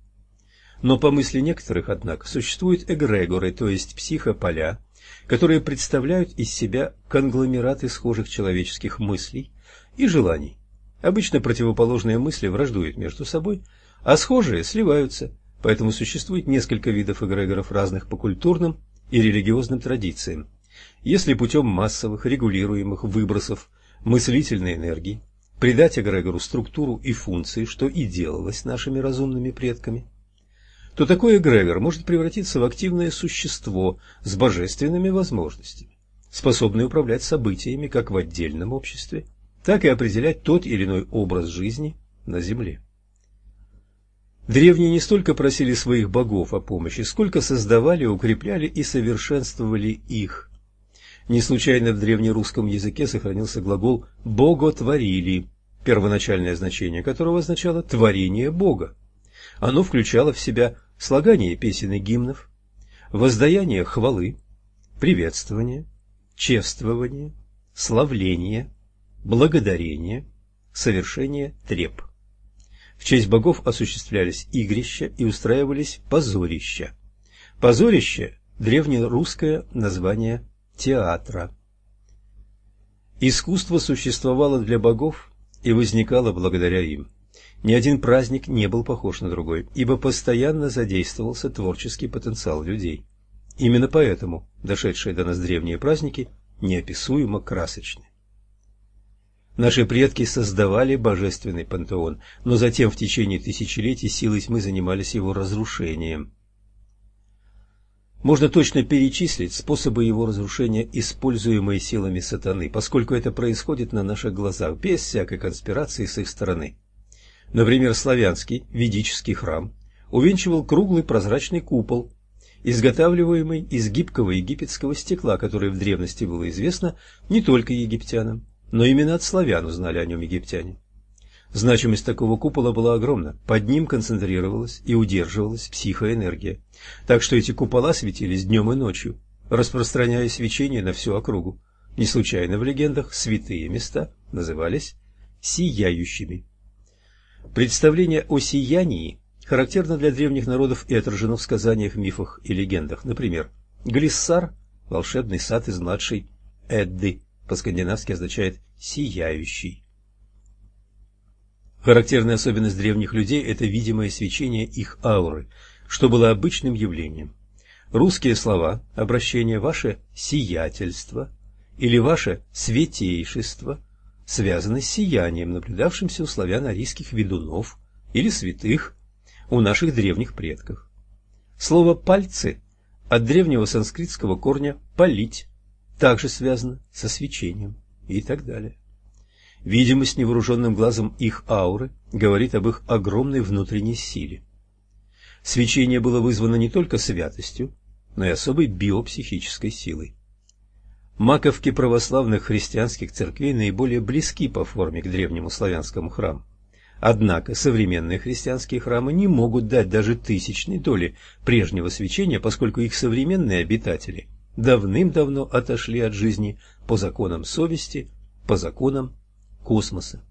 Но по мысли некоторых, однако, существуют эгрегоры, то есть психополя, которые представляют из себя конгломераты схожих человеческих мыслей и желаний. Обычно противоположные мысли враждуют между собой, а схожие сливаются, поэтому существует несколько видов эгрегоров разных по культурным и религиозным традициям. Если путем массовых регулируемых выбросов мыслительной энергии придать эгрегору структуру и функции, что и делалось нашими разумными предками, то такой эгрегор может превратиться в активное существо с божественными возможностями, способное управлять событиями как в отдельном обществе, так и определять тот или иной образ жизни на Земле. Древние не столько просили своих богов о помощи, сколько создавали, укрепляли и совершенствовали их. Не случайно в древнерусском языке сохранился глагол «боготворили», первоначальное значение которого означало «творение Бога». Оно включало в себя слагание песен и гимнов, воздаяние хвалы, приветствование, чествование, славление, благодарение, совершение треп. Честь богов осуществлялись игрища и устраивались позорища. Позорище – древнерусское название театра. Искусство существовало для богов и возникало благодаря им. Ни один праздник не был похож на другой, ибо постоянно задействовался творческий потенциал людей. Именно поэтому дошедшие до нас древние праздники неописуемо красочны. Наши предки создавали божественный пантеон, но затем в течение тысячелетий силой тьмы занимались его разрушением. Можно точно перечислить способы его разрушения, используемые силами сатаны, поскольку это происходит на наших глазах, без всякой конспирации с их стороны. Например, славянский ведический храм увенчивал круглый прозрачный купол, изготавливаемый из гибкого египетского стекла, которое в древности было известно не только египтянам, но именно от славян узнали о нем египтяне. Значимость такого купола была огромна, под ним концентрировалась и удерживалась психоэнергия, так что эти купола светились днем и ночью, распространяя свечение на всю округу. Не случайно в легендах святые места назывались «сияющими». Представление о сиянии характерно для древних народов и отражено в сказаниях, мифах и легендах. Например, Глиссар – волшебный сад из младшей Эдды, по-скандинавски означает «сияющий». Характерная особенность древних людей – это видимое свечение их ауры, что было обычным явлением. Русские слова обращение «ваше сиятельство» или «ваше святейшество» связаны с сиянием, наблюдавшимся у славяно-арийских ведунов или святых у наших древних предков. Слово «пальцы» от древнего санскритского корня «палить» также связано со свечением и так далее. Видимость невооруженным глазом их ауры говорит об их огромной внутренней силе. Свечение было вызвано не только святостью, но и особой биопсихической силой. Маковки православных христианских церквей наиболее близки по форме к древнему славянскому храму. Однако современные христианские храмы не могут дать даже тысячной доли прежнего свечения, поскольку их современные обитатели давным-давно отошли от жизни по законам совести, по законам космоса.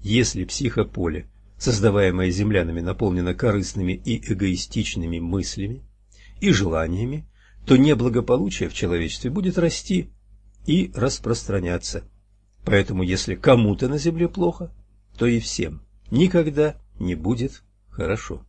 Если психополе, создаваемое землянами, наполнено корыстными и эгоистичными мыслями и желаниями, то неблагополучие в человечестве будет расти и распространяться. Поэтому если кому-то на земле плохо, то и всем никогда не будет хорошо.